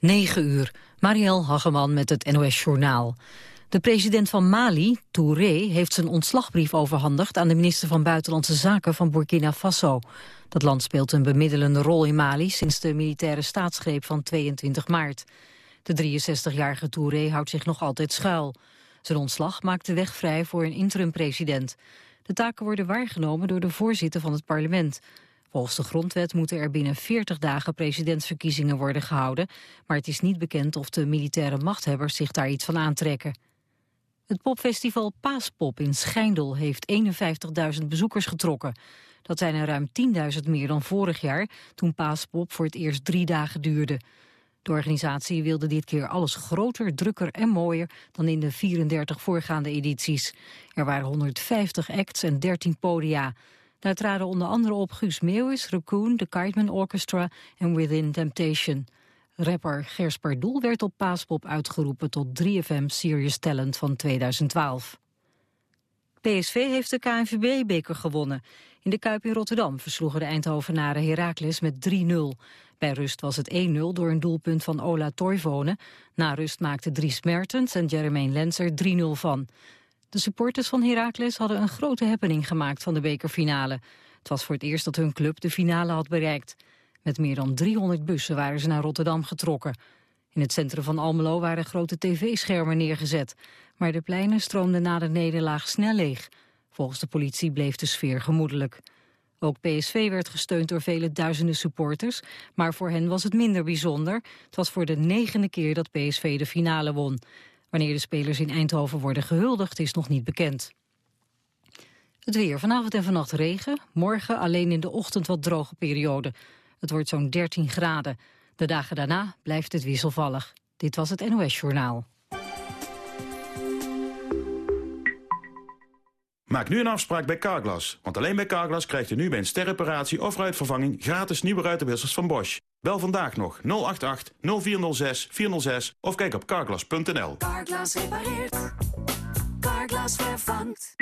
9 uur. Marielle Hageman met het NOS Journaal. De president van Mali, Touré, heeft zijn ontslagbrief overhandigd aan de minister van Buitenlandse Zaken van Burkina Faso. Dat land speelt een bemiddelende rol in Mali sinds de militaire staatsgreep van 22 maart. De 63-jarige Touré houdt zich nog altijd schuil. Zijn ontslag maakt de weg vrij voor een interim-president. De taken worden waargenomen door de voorzitter van het parlement. Volgens de grondwet moeten er binnen 40 dagen presidentsverkiezingen worden gehouden, maar het is niet bekend of de militaire machthebbers zich daar iets van aantrekken. Het popfestival Paaspop in Schijndel heeft 51.000 bezoekers getrokken. Dat zijn er ruim 10.000 meer dan vorig jaar, toen Paaspop voor het eerst drie dagen duurde. De organisatie wilde dit keer alles groter, drukker en mooier dan in de 34 voorgaande edities. Er waren 150 acts en 13 podia. Daar traden onder andere op Guus Meeuwis, Raccoon, de Kiteman Orchestra en Within Temptation. Rapper Gers Pardoel werd op Paaspop uitgeroepen tot 3FM Serious Talent van 2012. PSV heeft de KNVB-beker gewonnen. In de Kuip in Rotterdam versloegen de Eindhovenaren Heracles met 3-0. Bij rust was het 1-0 door een doelpunt van Ola Toivonen. Na rust maakten Dries Mertens en Jermaine Lenser 3-0 van. De supporters van Heracles hadden een grote happening gemaakt van de bekerfinale. Het was voor het eerst dat hun club de finale had bereikt. Met meer dan 300 bussen waren ze naar Rotterdam getrokken. In het centrum van Almelo waren grote tv-schermen neergezet. Maar de pleinen stroomden na de nederlaag snel leeg. Volgens de politie bleef de sfeer gemoedelijk. Ook PSV werd gesteund door vele duizenden supporters, maar voor hen was het minder bijzonder. Het was voor de negende keer dat PSV de finale won. Wanneer de spelers in Eindhoven worden gehuldigd is nog niet bekend. Het weer. Vanavond en vannacht regen. Morgen alleen in de ochtend wat droge periode. Het wordt zo'n 13 graden. De dagen daarna blijft het wisselvallig. Dit was het NOS Journaal. Maak nu een afspraak bij Carglass. Want alleen bij Carglass krijgt u nu bij een sterreparatie of ruitvervanging... gratis nieuwe ruitenwissers van Bosch. Bel vandaag nog 088 0406 406 of kijk op carglass.nl. Carglass repareert. Carglass vervangt.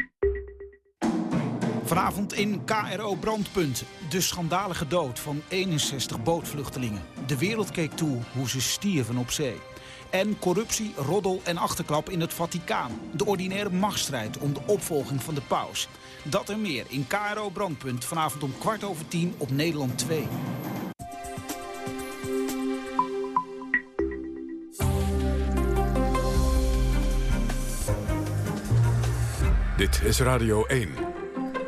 Vanavond in KRO Brandpunt. De schandalige dood van 61 bootvluchtelingen. De wereld keek toe hoe ze stierven op zee. En corruptie, roddel en achterklap in het Vaticaan. De ordinaire machtsstrijd om de opvolging van de paus. Dat en meer in KRO Brandpunt vanavond om kwart over tien op Nederland 2. Dit is Radio 1.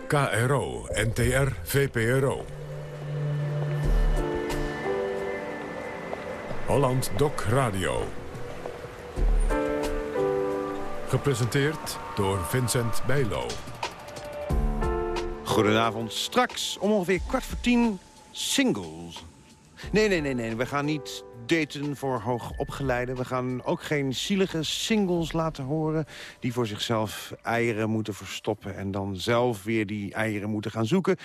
KRO, NTR, VPRO. Holland Doc Radio. Gepresenteerd door Vincent Bijlo. Goedenavond. Straks om ongeveer kwart voor tien singles. Nee, nee, nee, nee. We gaan niet daten voor hoogopgeleiden. We gaan ook geen zielige singles laten horen... die voor zichzelf eieren moeten verstoppen... en dan zelf weer die eieren moeten gaan zoeken.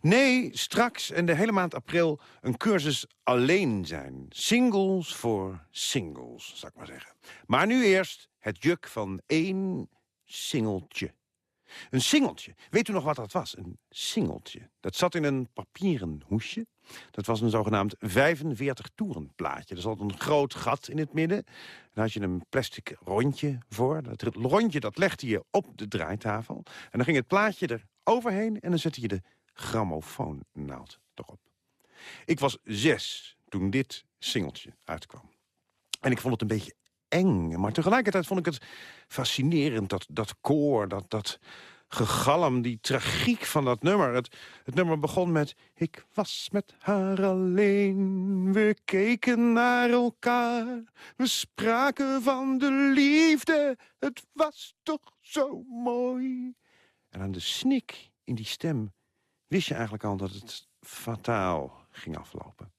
Nee, straks en de hele maand april een cursus alleen zijn. Singles voor singles, zou ik maar zeggen. Maar nu eerst het juk van één singeltje. Een singeltje. Weet u nog wat dat was? Een singeltje. Dat zat in een papieren hoesje. Dat was een zogenaamd 45 toeren plaatje. Er zat een groot gat in het midden. Daar had je een plastic rondje voor. Dat rondje dat legde je op de draaitafel. En dan ging het plaatje er overheen en dan zette je de grammofoonnaald erop. Ik was zes toen dit singeltje uitkwam. En ik vond het een beetje eng. Maar tegelijkertijd vond ik het fascinerend, dat, dat koor, dat, dat gegalm, die tragiek van dat nummer. Het, het nummer begon met... Ik was met haar alleen, we keken naar elkaar. We spraken van de liefde, het was toch zo mooi. En aan de snik in die stem wist je eigenlijk al dat het fataal ging aflopen.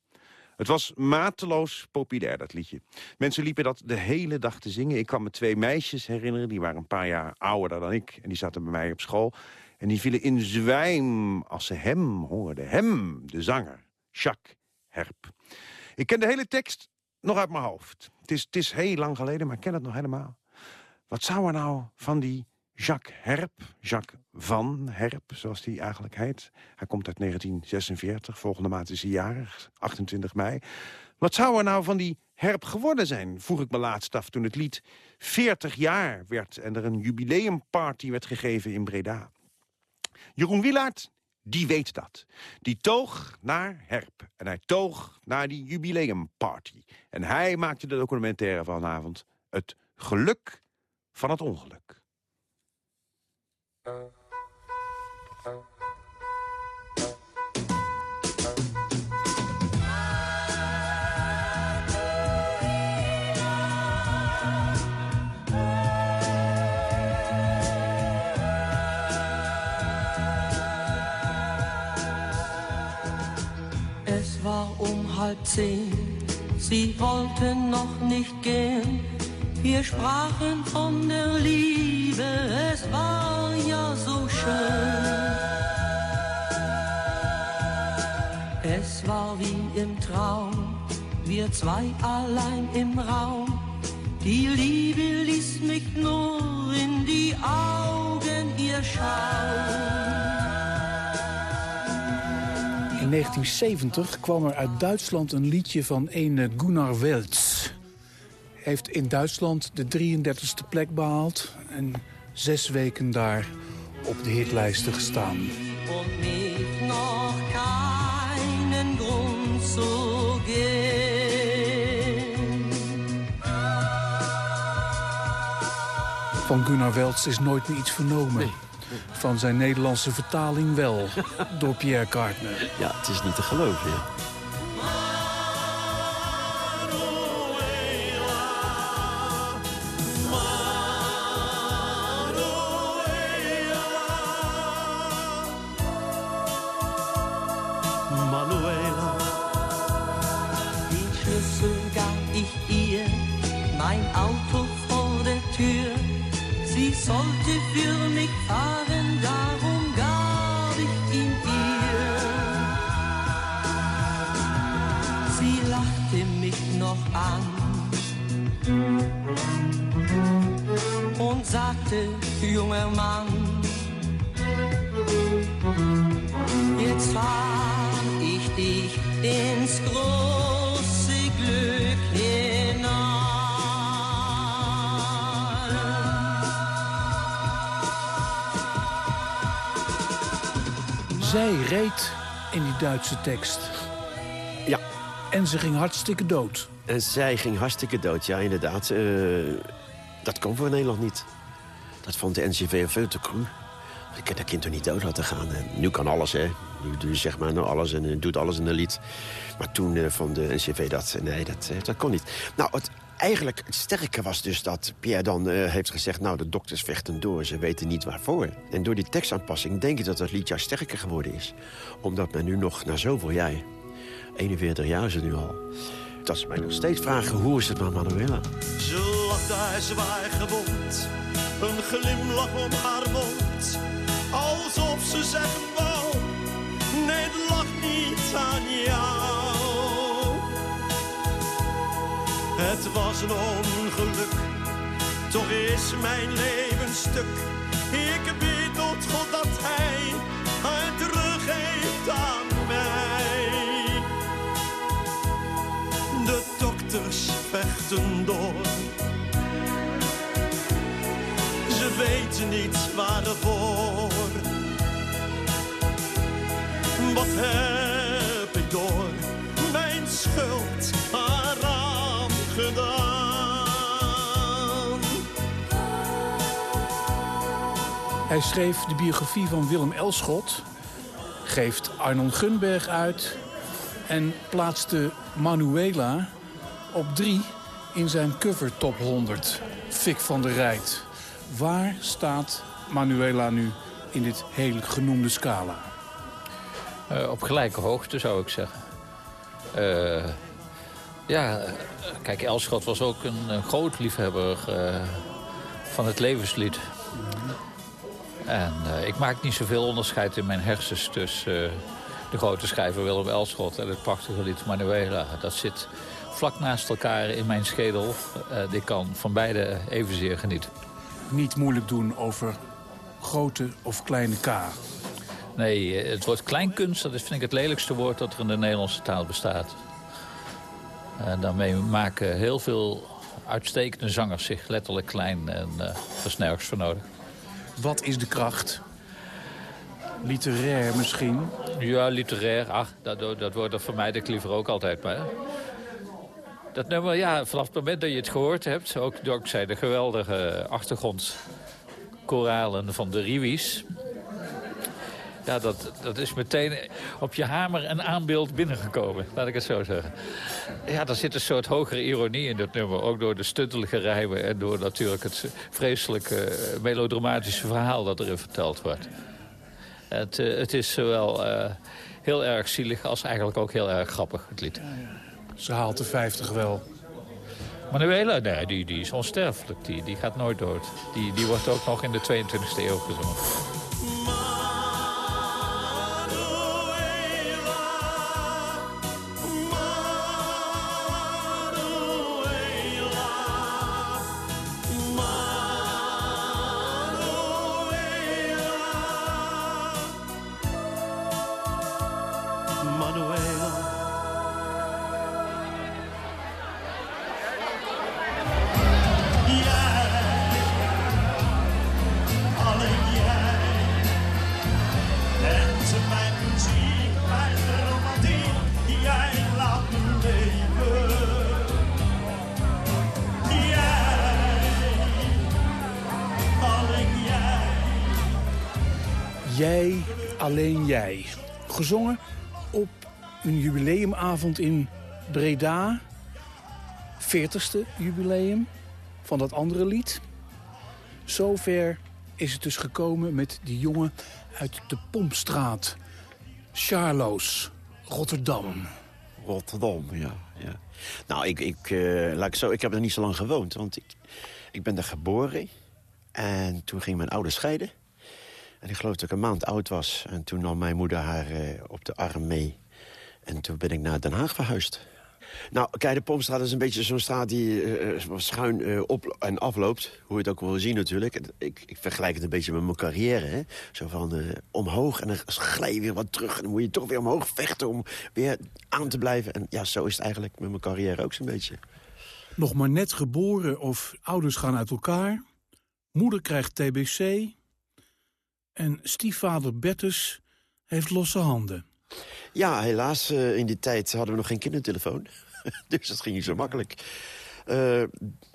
Het was mateloos populair, dat liedje. Mensen liepen dat de hele dag te zingen. Ik kan me twee meisjes herinneren, die waren een paar jaar ouder dan ik. En die zaten bij mij op school. En die vielen in zwijm als ze hem hoorden. Hem, de zanger, Jacques Herp. Ik ken de hele tekst nog uit mijn hoofd. Het is, het is heel lang geleden, maar ik ken het nog helemaal. Wat zou er nou van die Jacques Herp, Jacques van Herp, zoals hij eigenlijk heet. Hij komt uit 1946, volgende maand is hij jarig, 28 mei. Wat zou er nou van die Herp geworden zijn, vroeg ik me laatst af toen het lied 40 jaar werd... en er een jubileumparty werd gegeven in Breda. Jeroen Wielaert, die weet dat. Die toog naar Herp en hij toog naar die jubileumparty. En hij maakte de documentaire vanavond Het Geluk van het Ongeluk. Es war um halb zehn, sie wollten noch nicht gehen. Wir sprachen von der Liebe, es war ja so schön. Es war wie im Traum, wir zwei allein im Raum. Die Liebe ließ mich nur in die Augen ihr schauen. In 1970 kwam er uit Duitsland een liedje van een Gunnar Welz. Heeft in Duitsland de 33ste plek behaald en zes weken daar op de hitlijsten gestaan. Van Gunnar Welz is nooit meer iets vernomen. Van zijn Nederlandse vertaling wel, door Pierre Cartner. Ja, het is niet te geloven. Ja. Zij reed in die Duitse tekst. Ja. En ze ging hartstikke dood. En zij ging hartstikke dood, ja, inderdaad. Eh, dat kon voor Nederland niet. Dat vond de NCV veel te cru. Ik kan dat kind toch niet dood laten gaan. En nu kan alles, hè. Nu doe je zeg maar nou alles en eh, doet alles in een lied. Maar toen eh, vond de NCV dat, nee, dat, dat kon niet. Nou, het, eigenlijk het sterke was dus dat Pierre dan eh, heeft gezegd... nou, de dokters vechten door, ze weten niet waarvoor. En door die tekstaanpassing denk ik dat het lied sterker geworden is. Omdat men nu nog, na zoveel jaar... 41 jaar is het nu al... dat ze mij nog steeds vragen, hoe is het met Manuela? ze lag daar zwaar gewond. Een glimlach om haar mond. Alsof ze zeggen wou, nee het lag niet aan jou. Het was een ongeluk, toch is mijn leven stuk. Ik bid tot God dat hij haar teruggeeft aan mij. De dokters vechten door. Ze weten niet waarvoor. Wat heb ik door gedaan? Hij schreef de biografie van Willem Elschot, geeft Arnold Gunberg uit... en plaatste Manuela op drie in zijn cover top 100. Fik van der Rijt. Waar staat Manuela nu in dit hele genoemde scala? Eh, op gelijke hoogte, zou ik zeggen. Eh, ja, eh, kijk, Elschot was ook een, een groot liefhebber eh, van het levenslied. En eh, ik maak niet zoveel onderscheid in mijn hersens tussen eh, de grote schrijver Willem Elschot en het prachtige lied Manuela. Dat zit vlak naast elkaar in mijn schedel. Eh, ik kan van beide evenzeer genieten. Niet moeilijk doen over grote of kleine K. Nee, eh, het woord kleinkunst, dat is vind ik het lelijkste woord dat er in de Nederlandse taal bestaat. En daarmee maken heel veel uitstekende zangers zich letterlijk klein en uh, er is nergens voor nodig. Wat is de kracht? Literair misschien? Ja, literair. Ach, dat, dat woord dat vermijd ik liever ook altijd. Maar dat nummer, ja, vanaf het moment dat je het gehoord hebt... ook dankzij de geweldige achtergrondkoralen van de Riwies... Ja, dat, dat is meteen op je hamer en aanbeeld binnengekomen. Laat ik het zo zeggen. Ja, daar zit een soort hogere ironie in dat nummer. Ook door de stuntelige rijmen en door natuurlijk het vreselijke melodramatische verhaal dat erin verteld wordt. Het, uh, het is zowel uh, heel erg zielig als eigenlijk ook heel erg grappig, het lied. Ze haalt de 50 wel. Manuela, nee, die, die is onsterfelijk. Die, die gaat nooit dood. Die, die wordt ook nog in de 22e eeuw gezongen. Alleen jij. Gezongen op een jubileumavond in Breda. 40ste jubileum van dat andere lied. Zover is het dus gekomen met die jongen uit de Pompstraat. Charloes, Rotterdam. Rotterdam, ja. ja. Nou, ik, ik, uh, laat ik, zo, ik heb er niet zo lang gewoond, want ik, ik ben daar geboren. En toen ging mijn ouders scheiden. Ik geloof dat ik een maand oud was. En toen nam mijn moeder haar uh, op de arm mee. En toen ben ik naar Den Haag verhuisd. Nou, kijk, de Pompstraat is een beetje zo'n straat die uh, schuin op en afloopt. Hoe je het ook wil zien natuurlijk. Ik, ik vergelijk het een beetje met mijn carrière. Hè? Zo van omhoog en dan glij je weer wat terug. En dan moet je toch weer omhoog vechten om weer aan te blijven. En ja, zo is het eigenlijk met mijn carrière ook zo'n beetje. Nog maar net geboren of ouders gaan uit elkaar. Moeder krijgt TBC. En stiefvader Bertus heeft losse handen. Ja, helaas, uh, in die tijd hadden we nog geen kindertelefoon. dus dat ging niet zo makkelijk. Uh,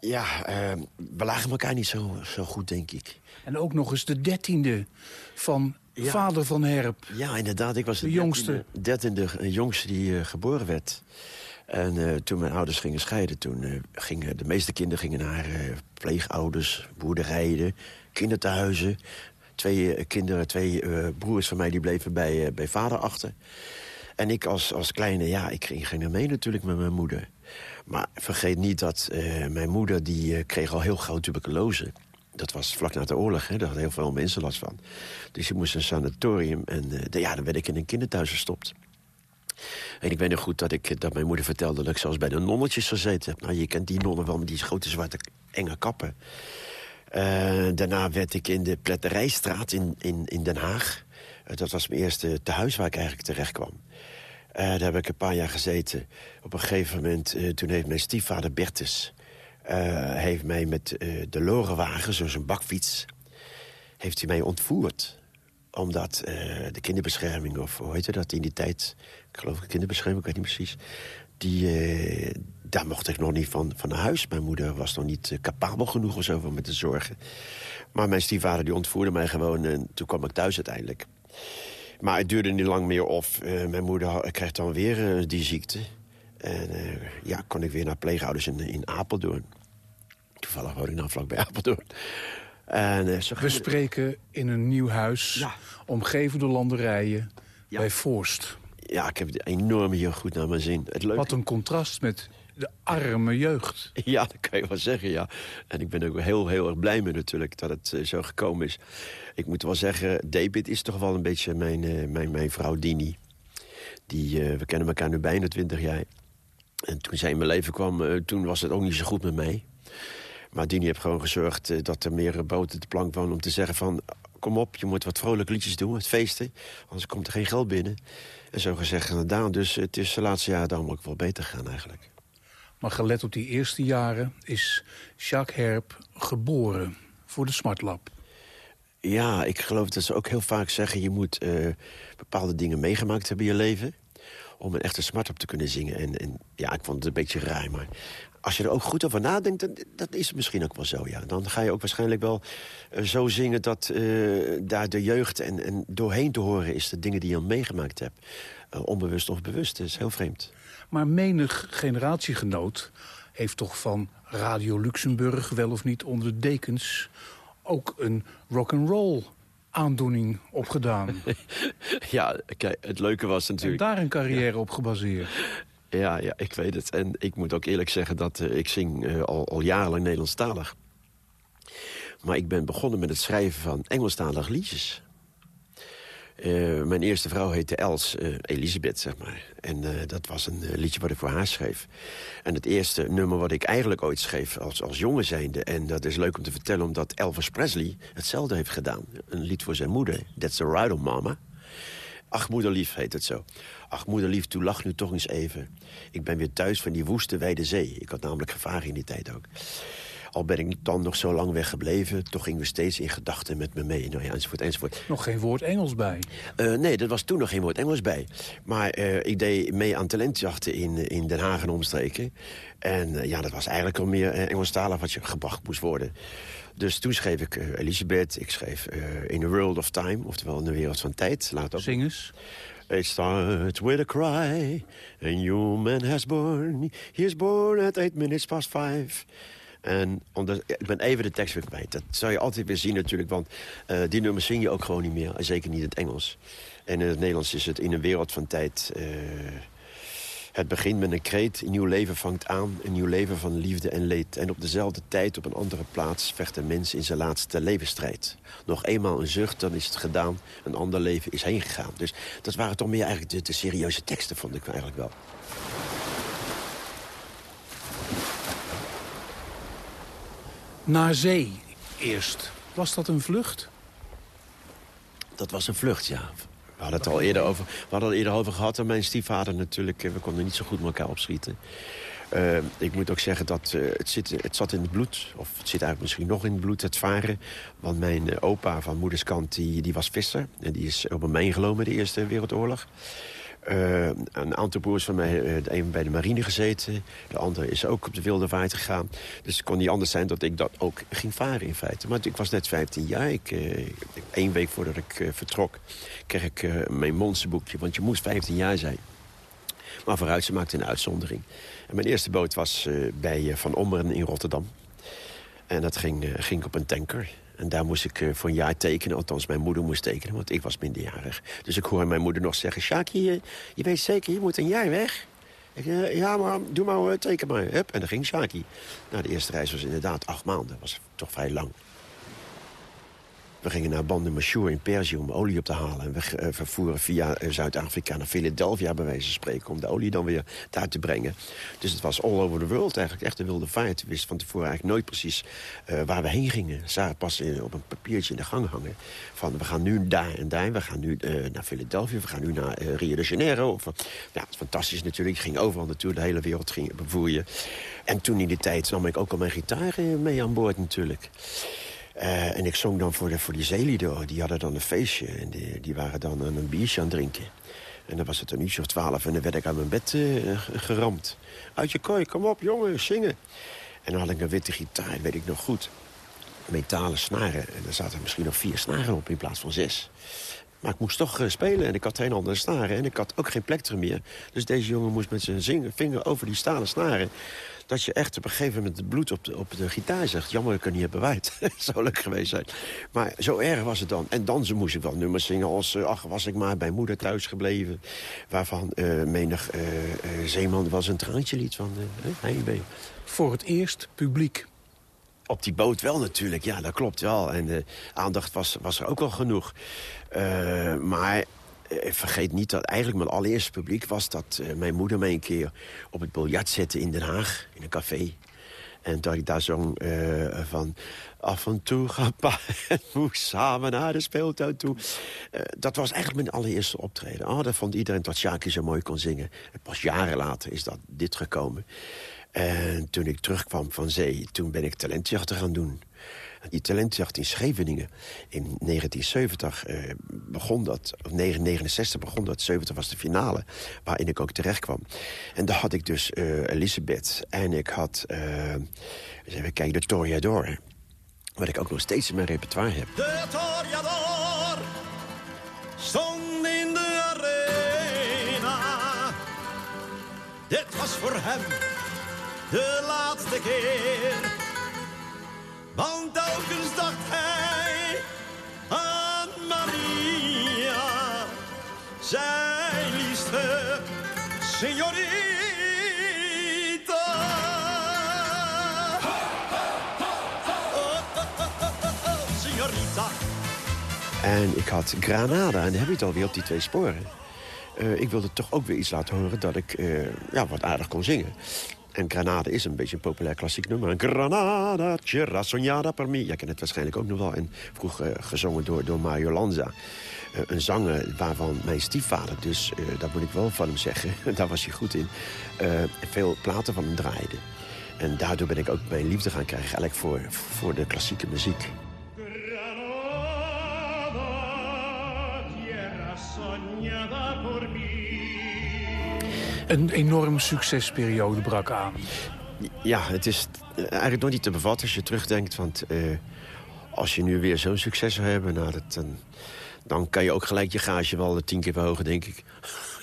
ja, uh, we lagen elkaar niet zo, zo goed, denk ik. En ook nog eens de dertiende van ja. vader van Herp. Ja, inderdaad. Ik was de, de jongste. dertiende jongste die geboren werd. En toen mijn ouders gingen scheiden... toen gingen de meeste kinderen gingen naar pleegouders, boerderijen, kinderthuizen twee kinderen, twee uh, broers van mij, die bleven bij, uh, bij vader achter. En ik als, als kleine, ja, ik ging, er mee natuurlijk met mijn moeder. Maar vergeet niet dat mijn moeder, die kreeg al heel gauw tuberculose. Dat was vlak na de oorlog, hè, daar hadden heel veel mensen last van. Dus ik moest een sanatorium en ja, dan werd ik in een kinderthuis gestopt. En ik weet nog goed dat, ik, dat mijn moeder vertelde dat ik zelfs bij de nonnetjes gezeten heb. Nou, je kent die nonnen wel met die grote zwarte enge kappen. Uh, daarna werd ik in de Pletterijstraat in, in, in Den Haag. Uh, dat was mijn eerste tehuis waar ik eigenlijk terecht kwam. Uh, daar heb ik een paar jaar gezeten. Op een gegeven moment, toen heeft mijn stiefvader Bertus... heeft mij met de lorenwagen, zoals een bakfiets... heeft hij mij ontvoerd omdat de kinderbescherming, of hoe heette dat in die tijd... ik geloof kinderbescherming, ik weet niet precies... die, daar mocht ik nog niet van, van naar huis. Mijn moeder was nog niet uh, capabel genoeg of zo van me te zorgen. Maar mijn stiefvader die ontvoerde mij gewoon en toen kwam ik thuis uiteindelijk. Maar het duurde niet lang meer of uh, mijn moeder kreeg dan weer uh, die ziekte. En ja, kon ik weer naar pleegouders in, in Apeldoorn. Toevallig woon ik nou vlakbij Apeldoorn. En, We spreken in een nieuw huis, ja. omgeven door landerijen, ja. bij Voorst. Ja, ik heb het enorm hier goed naar mijn zin. Het Wat een contrast met de arme jeugd. Ja, dat kan je wel zeggen, ja. En ik ben ook heel, heel erg blij mee natuurlijk dat het uh, zo gekomen is. Ik moet wel zeggen, David is toch wel een beetje mijn, uh, mijn, mijn vrouw Dini. Die, uh, we kennen elkaar nu bijna twintig jaar. En toen zij in mijn leven kwam, toen was het ook niet zo goed met mij. Maar Dini heeft gewoon gezorgd dat er meer boten de plank wonen... om te zeggen van, kom op, je moet wat vrolijke liedjes doen, het feesten. Anders komt er geen geld binnen. En zo gezegd gedaan. Dus het is de laatste jaren dan ook wel beter gaan eigenlijk. Maar gelet op die eerste jaren is Jacques Herp geboren voor de Smart Lab. Ja, ik geloof dat ze ook heel vaak zeggen... je moet eh, bepaalde dingen meegemaakt hebben in je leven... om een echte smart op te kunnen zingen. En, ja, ik vond het een beetje raar, maar als je er ook goed over nadenkt... dan is het misschien ook wel zo, ja. Dan ga je ook waarschijnlijk wel eh, zo zingen... dat eh, daar de jeugd en, en doorheen te horen is... de dingen die je al meegemaakt hebt. Onbewust of bewust, dat is heel vreemd. Maar menig generatiegenoot heeft toch van Radio Luxemburg... wel of niet onder de dekens ook een rock'n'roll aandoening opgedaan. ja, kijk, het leuke was En natuurlijk... daar een carrière op gebaseerd. Ja, ja, ik weet het. En ik moet ook eerlijk zeggen dat eh, ik zing eh, al, al jarenlang Nederlandstalig. Maar ik ben begonnen met het schrijven van Engelstalige liedjes. Eh, mijn eerste vrouw heette Els, eh, Elisabeth, zeg maar. En eh, dat was een liedje wat ik voor haar schreef. En het eerste nummer wat ik eigenlijk ooit schreef als, als jongen zijnde... en dat is leuk om te vertellen omdat Elvis Presley hetzelfde heeft gedaan. Een lied voor zijn moeder, That's the Ride on Mama. Ach, moederlief heet het zo. Ach, moederlief, toen lach nu toch eens even. Ik ben weer thuis van die woeste wijde zee. Ik had namelijk gevaar in die tijd ook. Al ben ik dan nog zo lang weggebleven... toch gingen we steeds in gedachten met me mee. Nou ja, enzovoort, enzovoort. Nog geen woord Engels bij. Uh, nee, er was toen nog geen woord Engels bij. Maar uh, ik deed mee aan talentjachten in, in Den Haag en omstreken. En uh, ja, dat was eigenlijk al meer Engelstalig wat je gebracht moest worden. Dus toen schreef ik Elisabeth, ik schreef In a World of Time... oftewel In de Wereld van Tijd. Laat ook. Zing eens. It starts with a cry, a human has born. He is born at eight minutes past five. En onder, ik ben even de tekst weer kwijt. Dat zou je altijd weer zien natuurlijk, want uh, die nummers zing je ook gewoon niet meer. Zeker niet het Engels. En in het Nederlands is het in een wereld van tijd... Uh, het begint met een kreet, een nieuw leven vangt aan... een nieuw leven van liefde en leed. En op dezelfde tijd, op een andere plaats... vecht een mens in zijn laatste levensstrijd. Nog eenmaal een zucht, dan is het gedaan. Een ander leven is heen gegaan. Dus dat waren toch meer eigenlijk de, de serieuze teksten, vond ik eigenlijk wel. Naar zee eerst. Was dat een vlucht? Dat was een vlucht, ja. We hadden het al eerder over, we hadden het eerder over gehad. En mijn stiefvader natuurlijk, we konden niet zo goed met elkaar opschieten. Uh, ik moet ook zeggen dat uh, het, zit, het zat in het bloed. Of het zit eigenlijk misschien nog in het bloed, het varen. Want mijn opa van moederskant, die, die was visser. En die is op een mijn gelopen de Eerste Wereldoorlog. Uh, een aantal broers van mij, uh, de een bij de marine gezeten. De andere is ook op de wilde vaart gegaan. Dus het kon niet anders zijn dat ik dat ook ging varen in feite. Maar ik was net 15 jaar. Ik, uh, één week voordat ik vertrok kreeg ik mijn monsterboekje. Want je moest 15 jaar zijn. Maar vooruit, ze maakte een uitzondering. En mijn eerste boot was bij Van Ommeren in Rotterdam. En dat ging, ging op een tanker. En daar moest ik uh, voor een jaar tekenen. Althans, mijn moeder moest tekenen, want ik was minderjarig. Dus ik hoor mijn moeder nog zeggen... Sjaki, je, weet zeker, je moet een jaar weg. Ik, uh, ja, maar doe maar, teken maar. Hup, en dan ging Sjaki. Nou, de eerste reis was inderdaad acht maanden. Dat was toch vrij lang. We gingen naar Bande Machour in Perzië om olie op te halen. En we vervoeren via uh, Zuid-Afrika naar Philadelphia, bij wijze van spreken... om de olie dan weer daar te brengen. Dus het was all over the world eigenlijk. Echt een wilde vaart. We wisten van tevoren eigenlijk nooit precies uh, waar we heen gingen. Zagen pas op een papiertje in de gang hangen. Van, we gaan nu daar en daar. We gaan nu naar Philadelphia. We gaan nu naar Rio de Janeiro. Ja, fantastisch natuurlijk. Ik ging overal naartoe. De hele wereld ging. En toen in die tijd nam ik ook al mijn gitaar mee aan boord natuurlijk. Uh, en ik zong dan voor, de, voor die zeelieden. Die hadden dan een feestje. En die, die waren dan een biertje aan het drinken. En dan was het een uurtje of twaalf. En dan werd ik aan mijn bed uh, geramd. Uit je kooi, kom op jongen, zingen. En dan had ik een witte gitaar, weet ik nog goed. Metalen snaren. En er zaten misschien nog vier snaren op in plaats van zes. Maar ik moest toch uh, spelen en ik had geen andere snaren. En ik had ook geen plektrum meer. Dus deze jongen moest met zijn vinger over die stalen snaren dat je echt op een gegeven moment het bloed op de, op de gitaar zegt. Jammer dat ik er niet heb bewaard. zou leuk geweest zijn. Maar zo erg was het dan. En dan moest ik wel nummers zingen als... Uh, ach, was ik maar bij moeder thuis gebleven. Waarvan uh, menig uh, zeeman was een traantje lied van Heimwee. Voor het eerst publiek. Op die boot wel natuurlijk, ja, dat klopt wel. En de aandacht was, was er ook wel genoeg. maar vergeet niet dat eigenlijk mijn allereerste publiek was... dat uh, mijn moeder mij een keer op het biljart zette in Den Haag, in een café. En dat ik daar zong van... Af en toe gaan pa samen naar de speeltuin toe. Dat was eigenlijk mijn allereerste optreden. Oh, dat vond iedereen dat Sjaki zo mooi kon zingen. En pas jaren later is dat dit gekomen. En toen ik terugkwam van zee, toen ben ik talentjachten gaan doen. Die talentjacht in Scheveningen in 1970 eh, begon dat, of 1969 begon dat, 70 was de finale, waarin ik ook terecht kwam. En daar had ik dus eh, Elisabeth en ik had, eens even kijken, de Toreador. Wat ik ook nog steeds in mijn repertoire heb. De Toreador stond in de arena. Dit was voor hem de laatste keer. Want telkens dacht hij aan Maria, zijn liefste signorita. Signorita. En ik had Granada, en daar heb je het alweer op die twee sporen. Eh, ik wilde toch ook weer iets laten horen dat ik eh, ja, wat aardig kon zingen. En Granada is een beetje een populair klassiek nummer. Granada, c'era sognada per me. Ja, ken het waarschijnlijk ook nog wel. En vroeg eh, gezongen door, door Mario Lanza. Eh, een zanger waarvan mijn stiefvader, dus uh, dat moet ik wel van hem zeggen... daar was hij goed in, veel platen van hem draaide. En daardoor ben ik ook mijn liefde gaan krijgen eigenlijk voor, voor de klassieke muziek. Een enorme succesperiode brak aan. Ja, het is eigenlijk nog niet te bevatten als je terugdenkt. Want uh, als je nu weer zo'n succes zou hebben... Nou, dat, dan, dan kan je ook gelijk je gage wel tien keer verhogen, denk ik.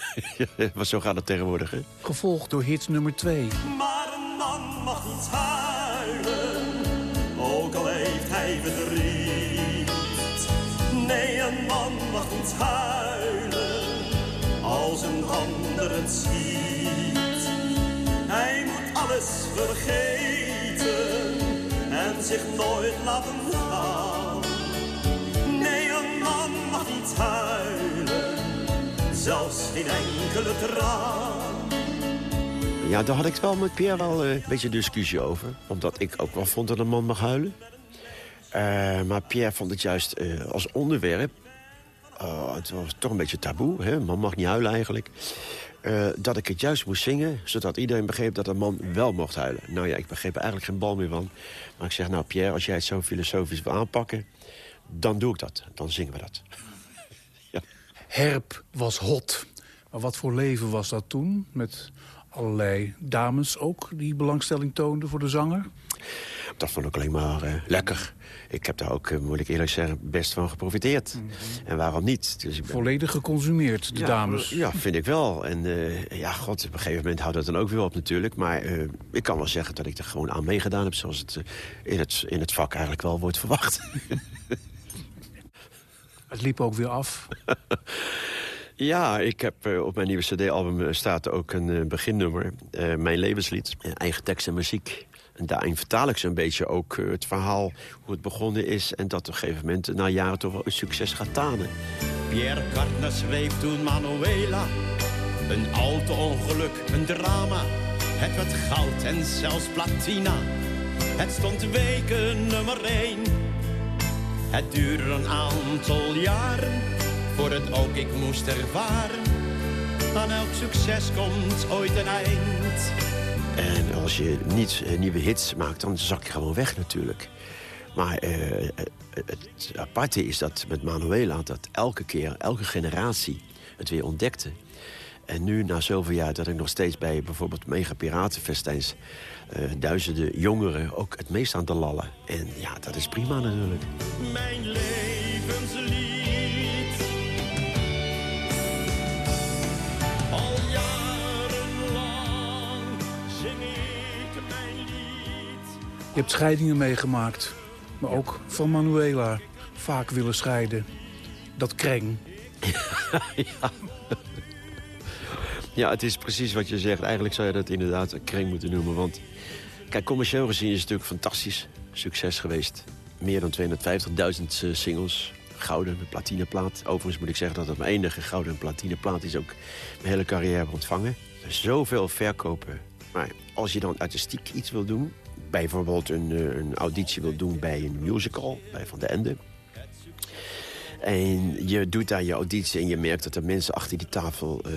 maar zo gaat het tegenwoordig, hè? Gevolgd door hit nummer 2. Maar een man mag niet huilen, ook al heeft hij verdriet. Nee, een man mag niet huilen, als een ander het ziet. Alles vergeten en zich nooit laten gaan. Nee, een man mag niet huilen, zelfs geen enkele traan. Ja, daar had ik wel met Pierre wel uh, een beetje discussie over. Omdat ik ook wel vond dat een man mag huilen. Uh, maar Pierre vond het juist uh, als onderwerp... het was toch een beetje taboe, hè? man mag niet huilen eigenlijk. Dat ik het juist moest zingen, zodat iedereen begreep dat een man wel mocht huilen. Nou ja, ik begreep er eigenlijk geen bal meer van. Maar ik zeg, nou Pierre, als jij het zo filosofisch wil aanpakken... dan doe ik dat, dan zingen we dat. Herp was hot. Maar wat voor leven was dat toen? Met allerlei dames ook die belangstelling toonden voor de zanger? Dat vond ik alleen maar uh, lekker. Ik heb daar ook, uh, moet ik eerlijk zeggen, best van geprofiteerd. Mm -hmm. En waarom niet? Dus ben... Volledig geconsumeerd, de ja, dames. Ja, vind ik wel. En uh, ja, god, op een gegeven moment houdt dat dan ook weer op natuurlijk. Maar ik kan wel zeggen dat ik er gewoon aan meegedaan heb... zoals het in, het in het vak eigenlijk wel wordt verwacht. het liep ook weer af. Ja, ik heb uh, op mijn nieuwe cd-album staat ook een uh, beginnummer. Uh, mijn levenslied, eigen tekst en muziek. En daarin vertaal ik zo'n beetje ook het verhaal, hoe het begonnen is... en dat op een gegeven moment na jaren toch wel een succes gaat tanen. Pierre Carter schreef toen Manuela. Een auto-ongeluk, een drama. Het werd goud en zelfs platina. Het stond weken nummer één. Het duurde een aantal jaren voor het ook ik moest ervaren. Aan elk succes komt ooit een eind. En als je niet uh, nieuwe hits maakt, dan zak je gewoon weg natuurlijk. Maar uh, het aparte is dat met Manuela... dat elke keer, elke generatie het weer ontdekte. En nu, na zoveel jaar, dat ik nog steeds bij bijvoorbeeld Mega Piratenfestijns... Duizenden jongeren ook het meest aan te lallen. En ja, dat is prima natuurlijk. Mijn levenslied. Je hebt scheidingen meegemaakt, maar ook van Manuela. Vaak willen scheiden. Dat kreng. ja. ja, het is precies wat je zegt. Eigenlijk zou je dat inderdaad een kreng moeten noemen. Want kijk, commercieel gezien is het natuurlijk fantastisch succes geweest. Meer dan 250.000 singles. Gouden, platineplaat. Overigens moet ik zeggen dat het mijn enige gouden en platineplaat is. Ook mijn hele carrière ontvangen. Zoveel verkopen. Maar als je dan artistiek iets wil doen bijvoorbeeld een, een auditie wil doen bij een musical, bij Van de Ende. En je doet daar je auditie en je merkt dat er mensen achter die tafel uh,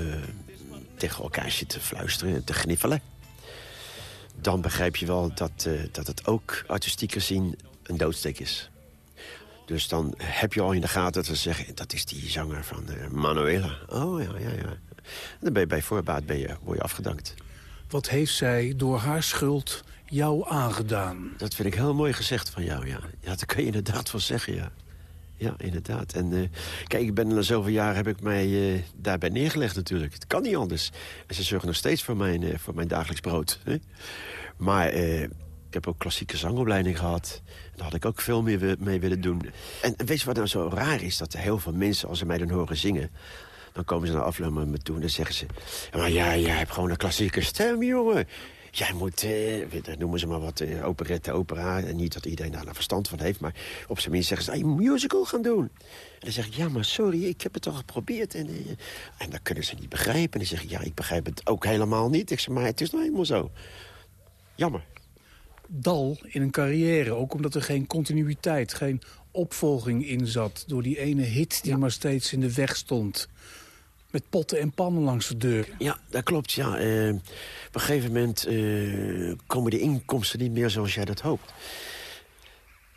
tegen elkaar zitten te fluisteren en te gniffelen. dan begrijp je wel dat, eh, dat het ook artistiek gezien een doodsteek is. Dus dan heb je al in de gaten dat ze zeggen... dat is die zanger van eh, Manuela. Oh, ja, ja, ja. Dan ben je bij voorbaat ben je, word je afgedankt. Wat heeft zij door haar schuld jou aangedaan? Dat vind ik heel mooi gezegd van jou, ja. Ja, daar kun je inderdaad wel zeggen, ja. Ja, inderdaad. En eh, kijk, ik ben na zoveel jaar heb ik mij eh, daarbij neergelegd natuurlijk. Het kan niet anders. En ze zorgen nog steeds voor mijn, eh, voor mijn dagelijks brood. Hè? Maar ik heb ook klassieke zangopleiding gehad. Daar had ik ook veel meer mee willen doen. En, weet je wat nou zo raar is? Dat heel veel mensen, als ze mij dan horen zingen... dan komen ze naar afloop met me toe en dan zeggen ze... "Ja, maar ja, jij hebt gewoon een klassieke stem, jongen. Jij moet, eh, dat noemen ze maar wat, eh, operette, opera. En niet dat iedereen daar een verstand van heeft. Maar op zijn minst zeggen ze, ah, je moet musical gaan doen. En dan zeg ik, ja, maar sorry, ik heb het al geprobeerd. En, eh, en dan kunnen ze niet begrijpen. En dan zeg ik, ja, ik begrijp het ook helemaal niet. Ik zeg, maar het is nou helemaal zo. Jammer. Dal in een carrière, ook omdat er geen continuïteit, geen opvolging in zat... door die ene hit die maar steeds in de weg stond. Met potten en pannen langs de deur. Ja, dat klopt, ja. Eh, op een gegeven moment eh, komen de inkomsten niet meer zoals jij dat hoopt.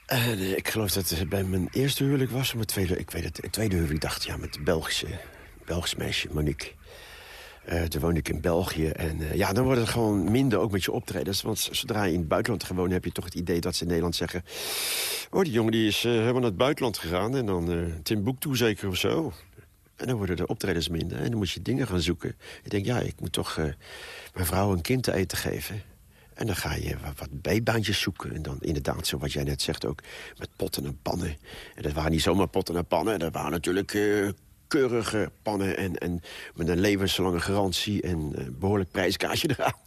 En eh, ik geloof dat het bij mijn eerste huwelijk was. Mijn tweede, ik weet het, tweede huwelijk dacht, ja, met een Belgische, Belgisch meisje, Monique. Toen woonde ik in België. En ja, dan wordt het gewoon minder ook met je optredens. Want zodra je in het buitenland gewoon heb je toch het idee dat ze in Nederland zeggen... Oh, die jongen die is helemaal naar het buitenland gegaan. En dan Timbuktu zeker of zo. En dan worden de optredens minder. En dan moet je dingen gaan zoeken. Ik denk, ja, ik moet toch eh, mijn vrouw een kind te eten geven. En dan ga je wat, bijbaantjes zoeken. En dan inderdaad, zo wat jij net zegt ook, met potten en pannen. En dat waren niet zomaar potten en pannen. Dat waren natuurlijk eh, keurige pannen. En, en met een levenslange garantie en eh, behoorlijk prijskaasje eraan.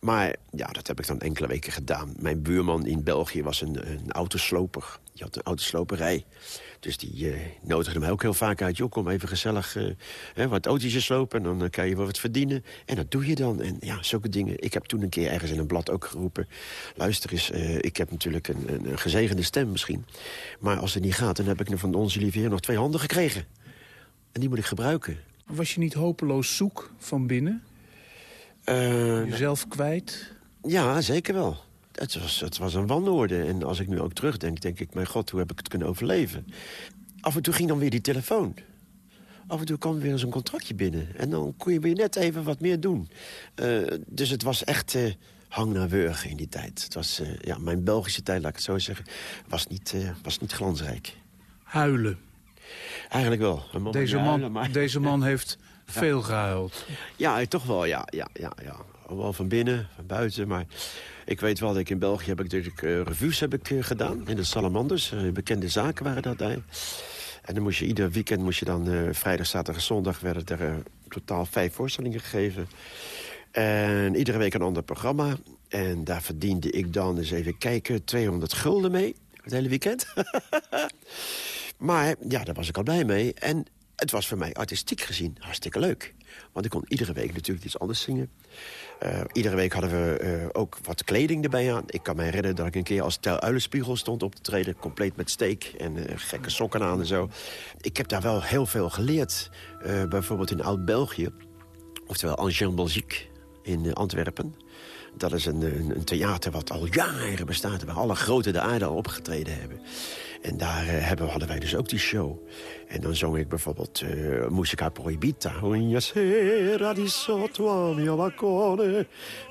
Maar ja, dat heb ik dan enkele weken gedaan. Mijn buurman in België was een, een autosloper. Die had een autosloperij. Dus die eh, nodigde mij ook heel vaak uit. Joh, kom even gezellig eh, hè, wat autootjes slopen. En dan eh, kan je wel wat verdienen. En dat doe je dan. En ja, zulke dingen. Ik heb toen een keer ergens in een blad ook geroepen. Luister eens, ik heb natuurlijk een, een, een gezegende stem misschien. Maar als het niet gaat, dan heb ik van onze lieve heer nog twee handen gekregen. En die moet ik gebruiken. Was je niet hopeloos zoek van binnen? Jezelf kwijt? Ja, zeker wel. Het was, het was een wanorde. En als ik nu ook terugdenk, denk ik... mijn god, hoe heb ik het kunnen overleven? Af en toe ging dan weer die telefoon. Af en toe kwam weer eens een contractje binnen. En dan kon je weer net even wat meer doen. Eh, dus het was echt eh, hang naar wurgen in die tijd. Het was, eh, ja, mijn Belgische tijd, laat ik het zo zeggen... was niet, was niet glansrijk. Huilen. Eigenlijk wel. Man Deze man, huilen, maar- deze man heeft veel gehuild. Ja, toch wel, ja. ja, ja, ja. Wel van binnen, van buiten. Maar ik weet wel dat ik in België heb ik natuurlijk eh, revues heb ik, eh, gedaan. In de Salamanders. eh, bekende zaken waren dat daar. En dan moest je ieder weekend moest je dan vrijdag, zaterdag en zondag... werden er totaal vijf voorstellingen gegeven. En iedere week een ander programma. En daar verdiende ik dan, eens even kijken, 200 gulden mee. Het hele weekend. maar ja, daar was ik al blij mee. En het was voor mij artistiek gezien hartstikke leuk. Want ik kon iedere week natuurlijk iets anders zingen. Eh, iedere week hadden we eh, ook wat kleding erbij aan. Ik kan me herinneren dat ik een keer als Tel Uilenspiegel stond op te treden. Compleet met steek en eh, gekke sokken aan en zo. Ik heb daar wel heel veel geleerd. Bijvoorbeeld in Oud-België. Oftewel Angers Belgique in Antwerpen. Dat is een, een, een theater wat al jaren bestaat. Waar alle grote de aarde al opgetreden hebben. En daar eh, hadden wij dus ook die show. En dan zong ik bijvoorbeeld eh Musica Proibita.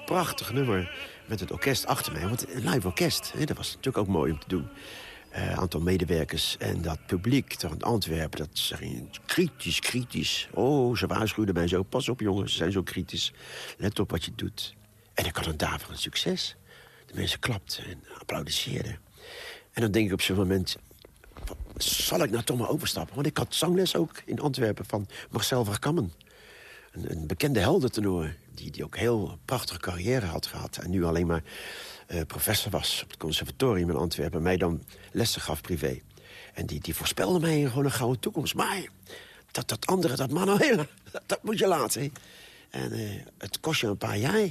Prachtig nummer. Met het orkest achter mij. Want een live orkest, hè, dat was natuurlijk ook mooi om te doen. Eh, aantal medewerkers en dat publiek van Antwerpen, dat zijn kritisch, kritisch. Oh, ze waarschuwden mij zo, pas op jongens, ze zijn zo kritisch. Let op wat je doet. En ik had een daverend succes. De mensen klapten en applaudisseerden. En dan denk ik op zo'n moment, zal ik nou toch maar overstappen? Want ik had zangles ook in Antwerpen van Marcel Verkammen. Een, een bekende heldentenor, die, die ook heel prachtige carrière had gehad. En nu alleen maar eh, professor was op het conservatorium in Antwerpen. Mij dan lessen gaf privé. En die, die voorspelde mij gewoon een gouden toekomst. Maar dat, dat andere, dat Manuela, dat, moet je laten. En eh, het kost je een paar jaar.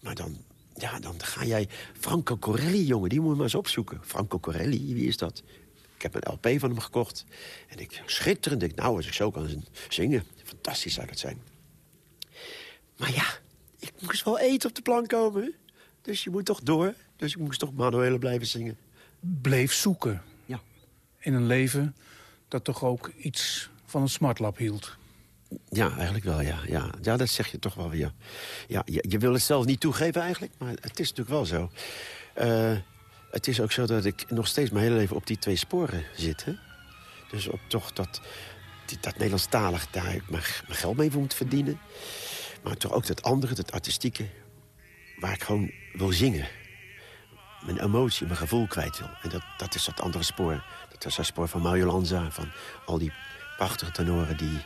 Maar dan, ja, dan ga jij... Franco Corelli, jongen, die moet je maar eens opzoeken. Franco Corelli, wie is dat? Ik heb een LP van hem gekocht. En ik schitterend. Ik, nou, als ik zo kan zingen, fantastisch zou dat zijn. Maar ja, ik moest wel eten op de plank komen. Dus je moet toch door. Dus ik moest toch Manuela blijven zingen. Bleef zoeken. Ja. In een leven dat toch ook iets van een smartlap hield. Ja, eigenlijk wel, ja. Ja, ja dat zeg je toch wel weer. Ja, je, je wil het zelf niet toegeven eigenlijk, maar het is natuurlijk wel zo. Eh, het is ook zo dat ik nog steeds mijn hele leven op die twee sporen zit. Hè? Dus op toch dat, die, dat Nederlandstalig, daar ik mijn, geld mee moet verdienen. Maar toch ook dat andere, dat artistieke, waar ik gewoon wil zingen. Mijn emotie, mijn gevoel kwijt wil. En dat, dat is dat andere spoor. Dat is dat spoor van Mario Lanza, van al die prachtige tenoren die,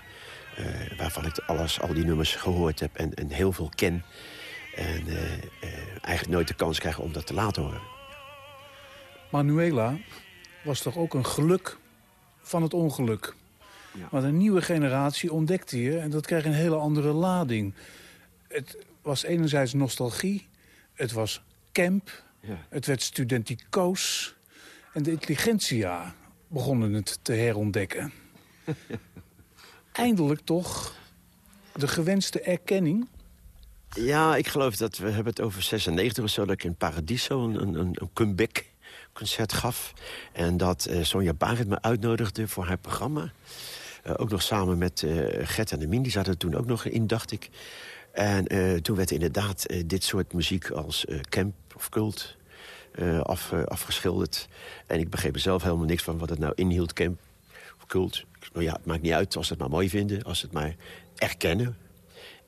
waarvan ik alles, al die nummers gehoord heb en, en heel veel ken. En eh, eh, eigenlijk nooit de kans krijgen om dat te laten horen. Manuela was toch ook een geluk van het ongeluk. Want een nieuwe generatie ontdekte je en dat kreeg een hele andere lading. Het was enerzijds nostalgie, het was camp, Ja. het werd studenticoos... en de intelligentsia begonnen het te herontdekken. Eindelijk toch de gewenste erkenning... Ja, ik geloof dat we hebben het over 96 of zo... dat ik in Paradiso een, een, een comeback concert gaf. En dat eh, Sonja Barend me uitnodigde voor haar programma. Eh, ook nog samen met eh, Gert en de Min, die zaten er toen ook nog in, dacht ik. En toen werd inderdaad dit soort muziek als camp of cult af, afgeschilderd. En ik begreep er zelf helemaal niks van wat het nou inhield, camp ja, het maakt niet uit als ze het maar mooi vinden, als ze het maar erkennen.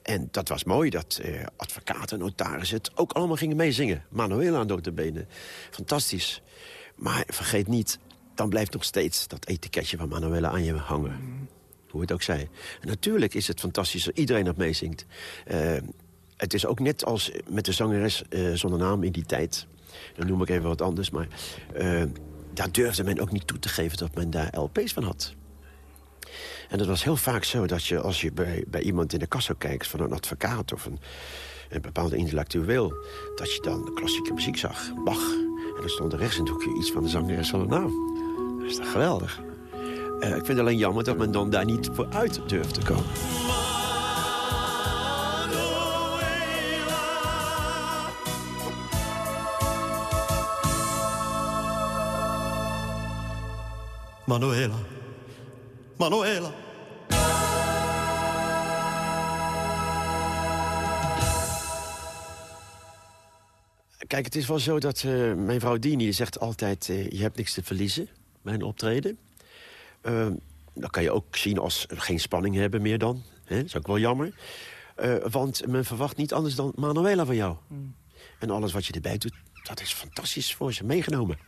En dat was mooi, dat eh, advocaten, notarissen het ook allemaal gingen meezingen. Manuela aan de benen. Fantastisch. Maar vergeet niet, dan blijft nog steeds dat etiketje van Manuela aan je hangen. Hoe het ook zij. Natuurlijk is het fantastisch dat iedereen dat meezingt. Eh, het is ook net als met de zangeres eh, zonder naam in die tijd. Dan noem ik even wat anders, maar... eh, daar durfde men ook niet toe te geven dat men daar LP's van had. En dat was heel vaak zo dat je, als je bij, bij iemand in de kassa kijkt... van een advocaat of een, een bepaalde intellectueel... dat je dan klassieke muziek zag, Bach. En er stond er rechts in het hoekje iets van de zangeres van de naam. Dat is toch geweldig? Eh, ik vind het alleen jammer dat men dan daar niet voor uit durft te komen. Manuela, Manuela. Kijk, het is wel zo dat eh, mijn vrouw Dini die zegt altijd... eh, je hebt niks te verliezen bij een optreden. Eh, dat kan je ook zien als geen spanning hebben meer dan. Hè? Dat is ook wel jammer. Eh, want men verwacht niet anders dan Manuela van jou. En alles wat je erbij doet, dat is fantastisch voor ze meegenomen.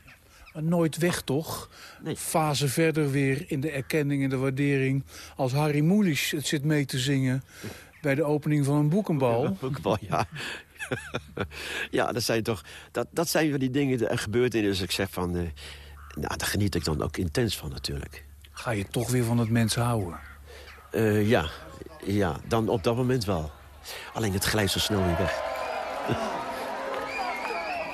Maar nooit weg, toch? Fase verder weer in de erkenning en de waardering... als Harry Mulisch het zit mee te zingen... bij de opening van een boekenbal. Boekenbal, ja. ja, dat zijn toch... Dat, dat zijn van die dingen die er gebeurd in. Dus ik zeg van... eh, nou, daar geniet ik dan ook intens van natuurlijk. Ga je toch weer van het mens houden? Eh, ja. ja, dan op dat moment wel. Alleen het glijdt zo snel weer weg.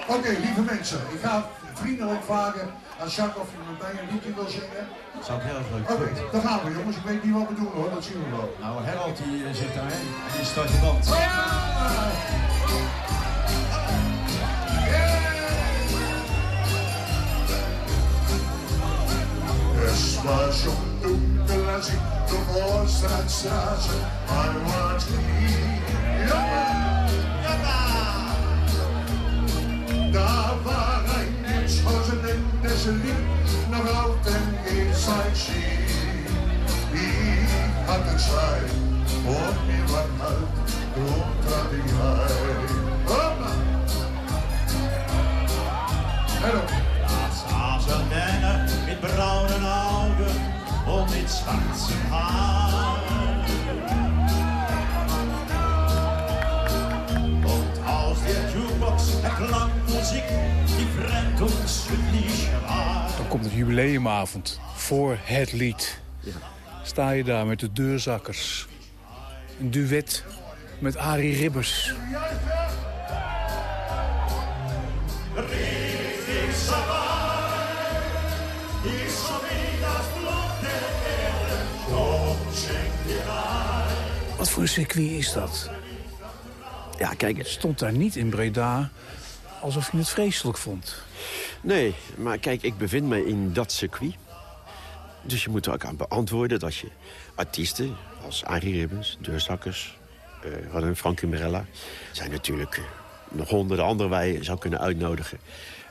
Oké, lieve mensen, ik ga vriendelijk vragen aan Jacques of hij met mij een liedje wil zingen. Dat zou ik heel erg leuk Oké, vinden. daar gaan we jongens. Ik weet niet wat we doen hoor, dat zien we wel. Nou, Harold die eh, zit daar en die start de band. Het was zo'n donker als ik de voorstraat zag. Maar wat Daar zijn zin. Wie had het zijn, hoort niet wat uit, komt dat hij. Hoppa! Op. Als een und mit schwarzem Haar. Dan komt het jubileumavond voor het lied. Sta je daar met de deurzakkers. Een duet met Arie Ribbers. Wat voor een circuit is dat? Ja, kijk Het stond daar niet in Breda alsof je het vreselijk vond. Nee, maar kijk, ik bevind me in dat circuit. Dus je moet er ook aan beantwoorden dat je artiesten als Arie Ribbens, Deurzakkers, uh, Frankie Mirella... zijn natuurlijk eh, nog honderden anderen waar je zou kunnen uitnodigen.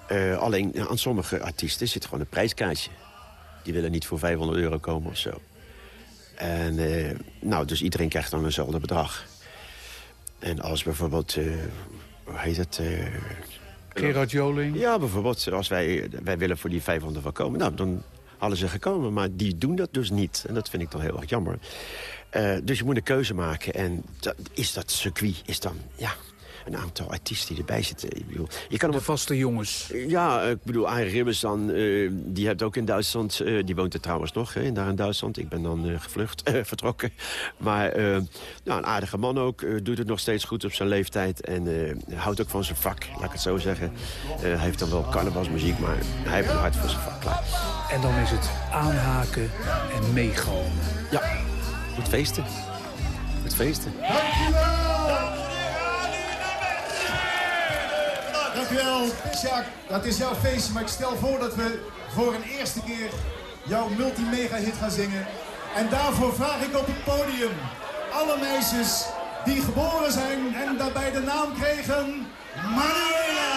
Eh, alleen aan sommige artiesten zit gewoon een prijskaartje. Die willen niet voor 500 euro komen of zo. En nou, dus iedereen krijgt dan eenzelfde bedrag. En als bijvoorbeeld, hoe heet het... Gerard Joling? Ja, bijvoorbeeld, als wij, wij willen voor die 500 wel komen... Nou, dan hadden ze gekomen, maar die doen dat dus niet. En dat vind ik dan heel erg jammer. Uh, dus je moet een keuze maken. En dat, is dat circuit is dan, ja, een aantal artiesten die erbij zitten. Ik bedoel, je kan de vaste jongens. Ja, ik bedoel, Arie Ribbers dan, uh, die hebt ook in Duitsland... Uh, die woont er trouwens nog, hè, daar in Duitsland. Ik ben dan gevlucht, vertrokken. Maar nou, een aardige man ook, doet het nog steeds goed op zijn leeftijd... en houdt ook van zijn vak, laat ik het zo zeggen. hij heeft dan wel carnavalsmuziek, maar hij heeft een hart voor zijn vak. Klaar. En dan is het aanhaken en meegalmen. Ja, het feesten. Het feesten. Dankjewel, Jacques. Dat is jouw feest, maar ik stel voor dat we voor een eerste keer jouw multi-mega-hit gaan zingen. En daarvoor vraag ik op het podium alle meisjes die geboren zijn en daarbij de naam kregen Manuela.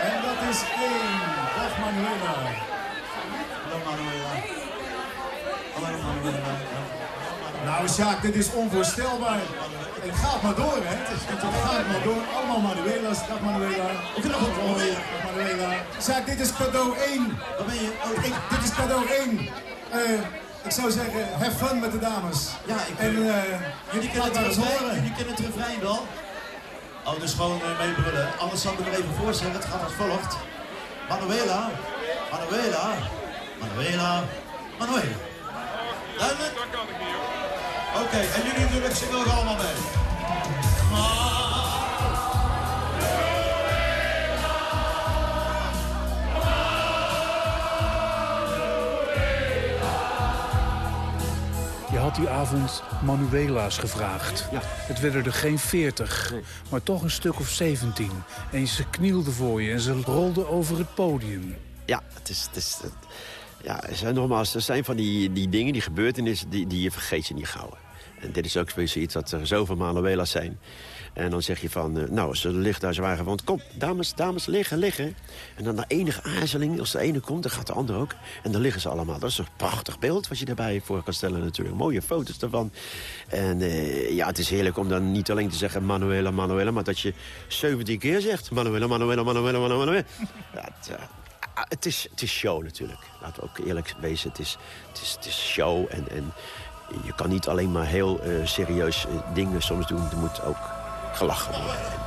En dat is één. Dag Manuela. Hallo Manuela. Hallo Manuela. Nou Sjaak, dit is onvoorstelbaar. Het gaat maar door, hè? Het gaat maar door. Allemaal Manuela's. Dag Manuela. Ik vind het Manuela. Dag Manuela. Sjaak, dit is cadeau 1. Wat ben je? Oh, ik, dit is cadeau 1. Uh, ik zou zeggen, have fun met de dames. Ja, ik en, uh, jullie kennen het refrein, jullie kennen het refrein wel. Oh, dus gewoon uh, meebrullen. Anders zal ik er even voorstellen. Het gaat als volgt. Manuela, Manuela, Manuela, Manuela. Duidelijk? Oké, okay, en jullie natuurlijk zingen ook allemaal mee. Je had die avond Manuela's gevraagd. Ja. Het werden er geen veertig, maar toch een stuk of zeventien. En ze knielden voor je en ze rolden over het podium. Ja, het is... Het is het, ja, nogmaals, er zijn van die, die dingen, die gebeurtenissen... Die, die je vergeet je niet gauw. En dit is ook zoiets dat er zoveel Manuela's zijn. En dan zeg je van, uh, nou, ze ligt daar zwaar gewond. Kom, dames, dames, liggen, liggen. En dan na enige aarzeling, als de ene komt, dan gaat de ander ook. En dan liggen ze allemaal. Dat is een prachtig beeld wat je daarbij voor kan stellen natuurlijk. Mooie foto's daarvan. En uh, ja, het is heerlijk om dan niet alleen te zeggen Manuela, Manuela... maar dat je 17 keer zegt Manuela, Manuela, Manuela, Manuela. Ja, het, uh, het, is, het is show natuurlijk. Laten we ook eerlijk wezen. Het is, het is, het is show en... en je kan niet alleen maar heel uh, serieus uh, dingen soms doen. Er moet ook gelachen worden.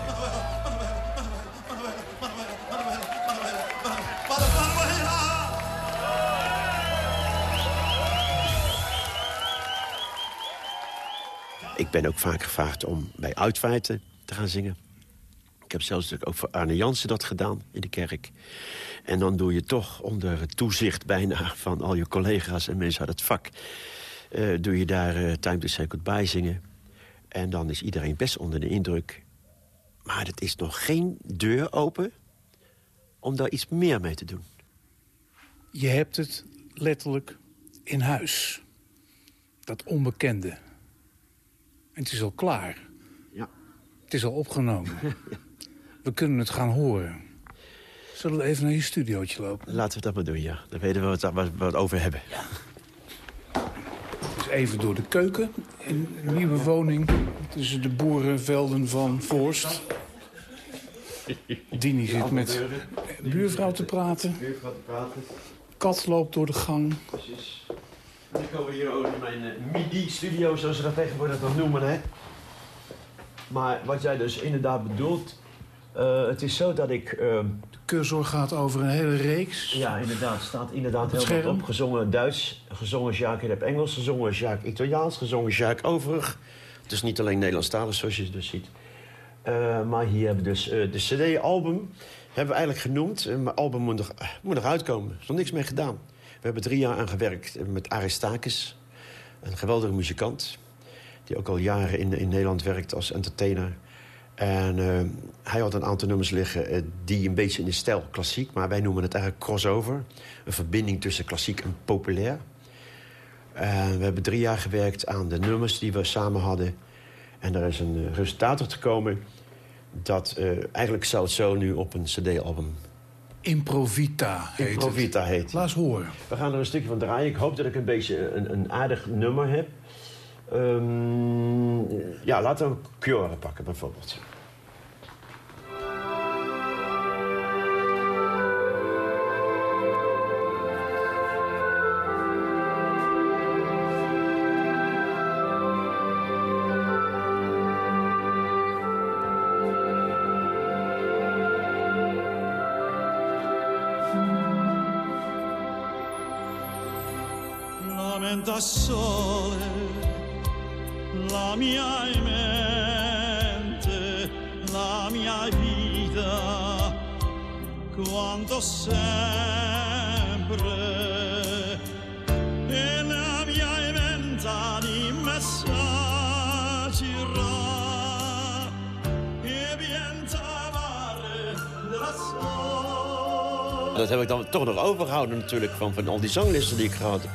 Ik ben ook vaak gevraagd om bij uitvaarten te gaan zingen. Ik heb zelfs ook voor Arne Jansen dat gedaan in de kerk. En dan doe je toch onder het toezicht bijna van al je collega's en mensen uit het vak... Uh, doe je daar uh, Time to Say Goodbye zingen. En dan is iedereen best onder de indruk. Maar het is nog geen deur open om daar iets meer mee te doen. Je hebt het letterlijk in huis. Dat onbekende. En het is al klaar. Ja. Het is al opgenomen. We kunnen het gaan horen. Zullen we even naar je studiootje lopen? Laten we dat maar doen, ja. Dan weten we wat, we het over hebben. Ja. Dus even door de keuken in een nieuwe woning tussen de boerenvelden van Voorst. Dini zit met buurvrouw te praten. Buurvrouw te praten. Kat loopt door de gang. Precies. En dan komen we hier over in mijn uh, MIDI-studio, zoals ze dat tegenwoordig dan noemen. Hè. Maar wat jij dus inderdaad bedoelt... Uh, het is zo dat ik... Uh, de cursor gaat over een hele reeks. Ja, inderdaad. staat inderdaad heel wat op. Gezongen Duits, gezongen Jacques in het Engels, gezongen Jacques Italiaans, gezongen Jacques overig. Dus niet alleen Nederlandstalig, zoals je dus ziet. Uh, maar hier hebben we dus uh, de cd-album, hebben we eigenlijk genoemd. Mijn album moet nog, moet nog uitkomen. Er is nog niks mee gedaan. We hebben drie jaar aan gewerkt met Aristakis. Een geweldige muzikant. Die ook al jaren in, in Nederland werkt als entertainer. En uh, hij had een aantal nummers liggen uh, die een beetje in de stijl klassiek... maar wij noemen het eigenlijk crossover. Een verbinding tussen klassiek en populair. En we hebben drie jaar gewerkt aan de nummers die we samen hadden. En er is een uh, resultaat uitgekomen dat eigenlijk zou het zo nu op een cd-album... Improvita heet Improvita het. heet Laat eens horen. We gaan er een stukje van draaien. Ik hoop dat ik een beetje een, een aardig nummer heb. Um, ja, laten we Cure pakken bijvoorbeeld. Dat heb ik dan toch nog overgehouden natuurlijk van, van al die zanglisten die ik gehad heb.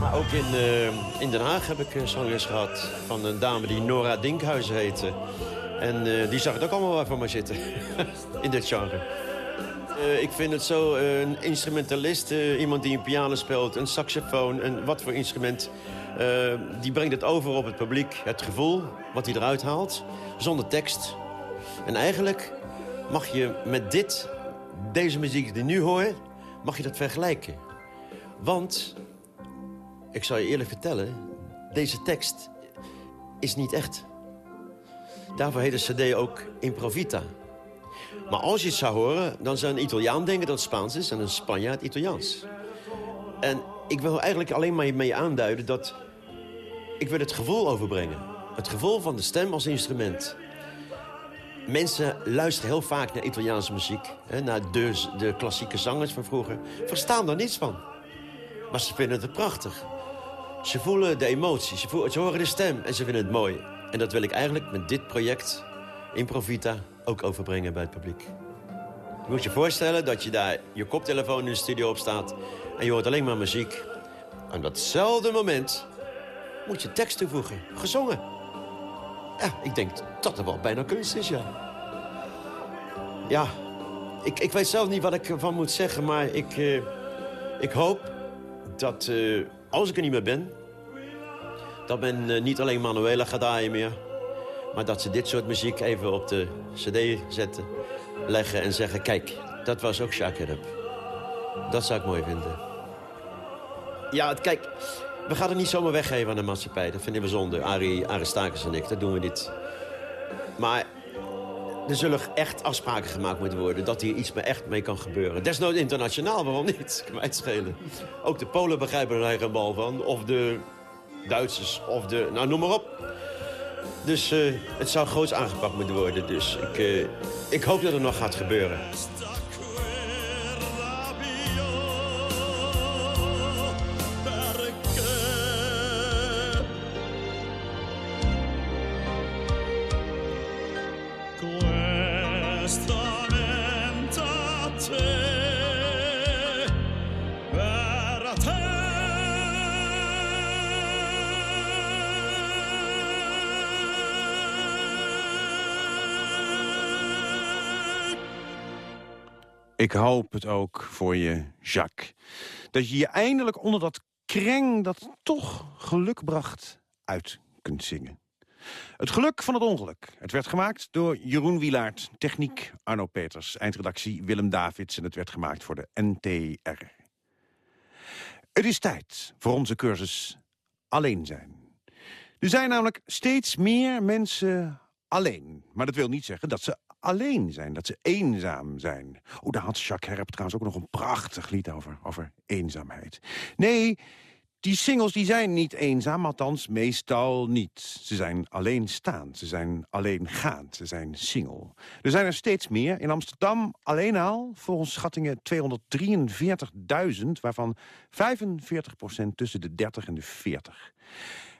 Maar ook in, uh, in Den Haag heb ik uh, zangles gehad van een dame die Nora Dinkhuizen heette. En uh, die zag het ook allemaal wel voor mij zitten, in dit genre. ik vind het zo, een instrumentalist, iemand die een piano speelt, een saxofoon, een wat voor instrument... die brengt het over op het publiek, het gevoel, wat hij eruit haalt, zonder tekst. En eigenlijk mag je met dit, deze muziek die nu hoor, mag je dat vergelijken. Want ik zal je eerlijk vertellen, deze tekst is niet echt. Daarvoor heet de cd ook Improvita. Maar als je het zou horen, dan zou een Italiaan denken dat het Spaans is... en een Spanjaard Italiaans. En ik wil eigenlijk alleen maar mee aanduiden dat... ik wil het gevoel overbrengen. Het gevoel van de stem als instrument. Mensen luisteren heel vaak naar Italiaanse muziek. Hè, naar de, de klassieke zangers van vroeger. Verstaan er niets van. Maar ze vinden het prachtig. Ze voelen de emotie, ze, voelen, horen de stem en ze vinden het mooi. En dat wil ik eigenlijk met dit project, Improvita, ook overbrengen bij het publiek. Je moet je voorstellen dat je daar je koptelefoon in de studio op staat... en je hoort alleen maar muziek. Aan datzelfde moment moet je tekst toevoegen, gezongen. Ja, ik denk dat er wel bijna kunst is, ja. Ja, ik, ik weet zelf niet wat ik ervan moet zeggen... maar ik, uh, ik hoop dat... Uh, als ik er niet meer ben... dat men uh, niet alleen Manuela gaat draaien meer... maar dat ze dit soort muziek even op de cd zetten... leggen en zeggen... kijk, dat was ook Shakirab. Dat zou ik mooi vinden. Ja, kijk, we gaan het niet zomaar weggeven aan de maatschappij. Dat vinden we zonde. Arie, Aristakis en ik, dat doen we niet. Maar er zullen echt afspraken gemaakt moeten worden... dat hier iets echt mee kan gebeuren. Desnoods internationaal, waarom niet? Kan het schelen. Ook de Polen begrijpen er geen bal van. Of de Duitsers, of de... Nou, noem maar op. Dus uh, het zou groots aangepakt moeten worden. Dus ik, uh, ik hoop dat er nog gaat gebeuren. Ik hoop het ook voor je, Jacques. Dat je je eindelijk onder dat kreng dat toch geluk bracht uit kunt zingen. Het geluk van het ongeluk. Het werd gemaakt door Jeroen Wilaert, techniek Arno Peters, eindredactie Willem Davids en het werd gemaakt voor de NTR. Het is tijd voor onze cursus Alleen zijn. Er zijn namelijk steeds meer mensen alleen. Maar dat wil niet zeggen dat ze alleen zijn, dat ze eenzaam zijn. Oh, daar had Jacques Herp trouwens ook nog een prachtig lied over, over eenzaamheid. Nee, die singles die zijn niet eenzaam, althans meestal niet. Ze zijn alleenstaand, ze zijn alleengaand, ze zijn single. Er zijn er steeds meer. In Amsterdam alleen al, volgens schattingen 243.000... waarvan 45% tussen de 30 en de 40.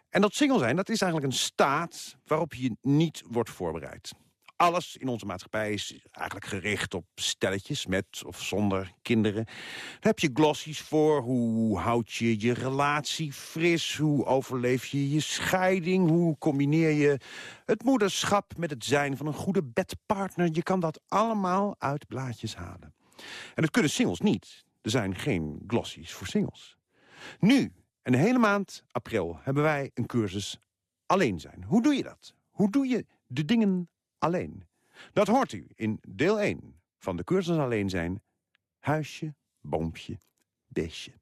En dat single zijn, dat is eigenlijk een staat waarop je niet wordt voorbereid. Alles in onze maatschappij is eigenlijk gericht op stelletjes met of zonder kinderen. Daar heb je glossies voor. Hoe houd je je relatie fris? Hoe overleef je je scheiding? Hoe combineer je het moederschap met het zijn van een goede bedpartner? Je kan dat allemaal uit blaadjes halen. En dat kunnen singles niet. Er zijn geen glossies voor singles. Nu, een hele maand april, hebben wij een cursus alleen zijn. Hoe doe je dat? Hoe doe je de dingen alleen? Dat hoort u in deel 1 van de cursus alleen zijn. Huisje, boompje, beestje.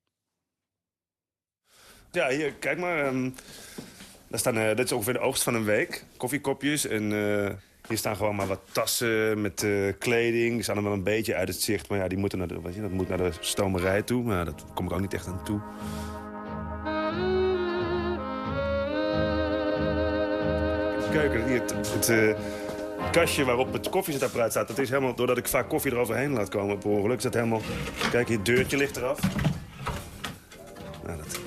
Ja, hier, kijk maar. ehm, daar staan, eh, dit is ongeveer de oogst van een week. Koffiekopjes en eh, hier staan gewoon maar wat tassen met eh, kleding. Die staan er wel een beetje uit het zicht. Maar ja, die moeten naar de, weet je, dat moet naar de stomerij toe. Maar daar kom ik ook niet echt aan toe. Keuken, hier, het, kastje waarop het koffiezetapparaat staat... dat is helemaal, doordat ik vaak koffie eroverheen laat komen per ongeluk... helemaal... Kijk, hier, het deurtje ligt eraf. Nou, dat,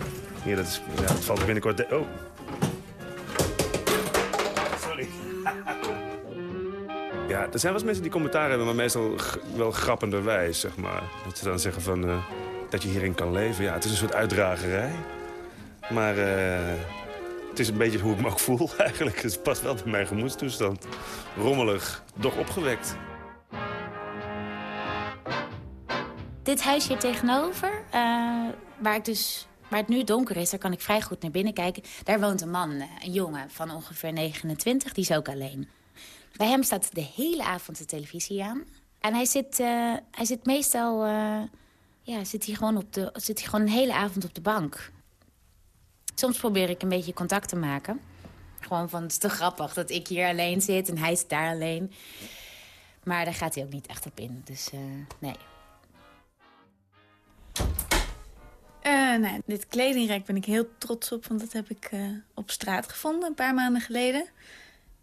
hier, dat, is, ja, dat valt binnenkort... oh. Sorry. Ja, er zijn wel eens mensen die commentaar hebben, maar meestal wel grappenderwijs, zeg maar. Dat ze dan zeggen van, eh, dat je hierin kan leven. Ja, het is een soort uitdragerij. Maar eh, het is een beetje hoe ik me ook voel eigenlijk. Het past wel bij mijn gemoedstoestand. Rommelig, doch opgewekt. Dit huisje hier tegenover, eh, waar, ik dus, waar het nu donker is, daar kan ik vrij goed naar binnen kijken. Daar woont een man, eh, een jongen van ongeveer 29, die is ook alleen. Bij hem staat de hele avond de televisie aan. En hij zit, eh, hij zit meestal ja, zit hij gewoon, op de, zit hij gewoon een hele avond op de bank. Soms probeer ik een beetje contact te maken. Gewoon van, het is te grappig dat ik hier alleen zit en hij zit daar alleen. Maar daar gaat hij ook niet echt op in, dus eh, nee. Eh, nou, dit kledingrek ben ik heel trots op, want dat heb ik eh, op straat gevonden een paar maanden geleden.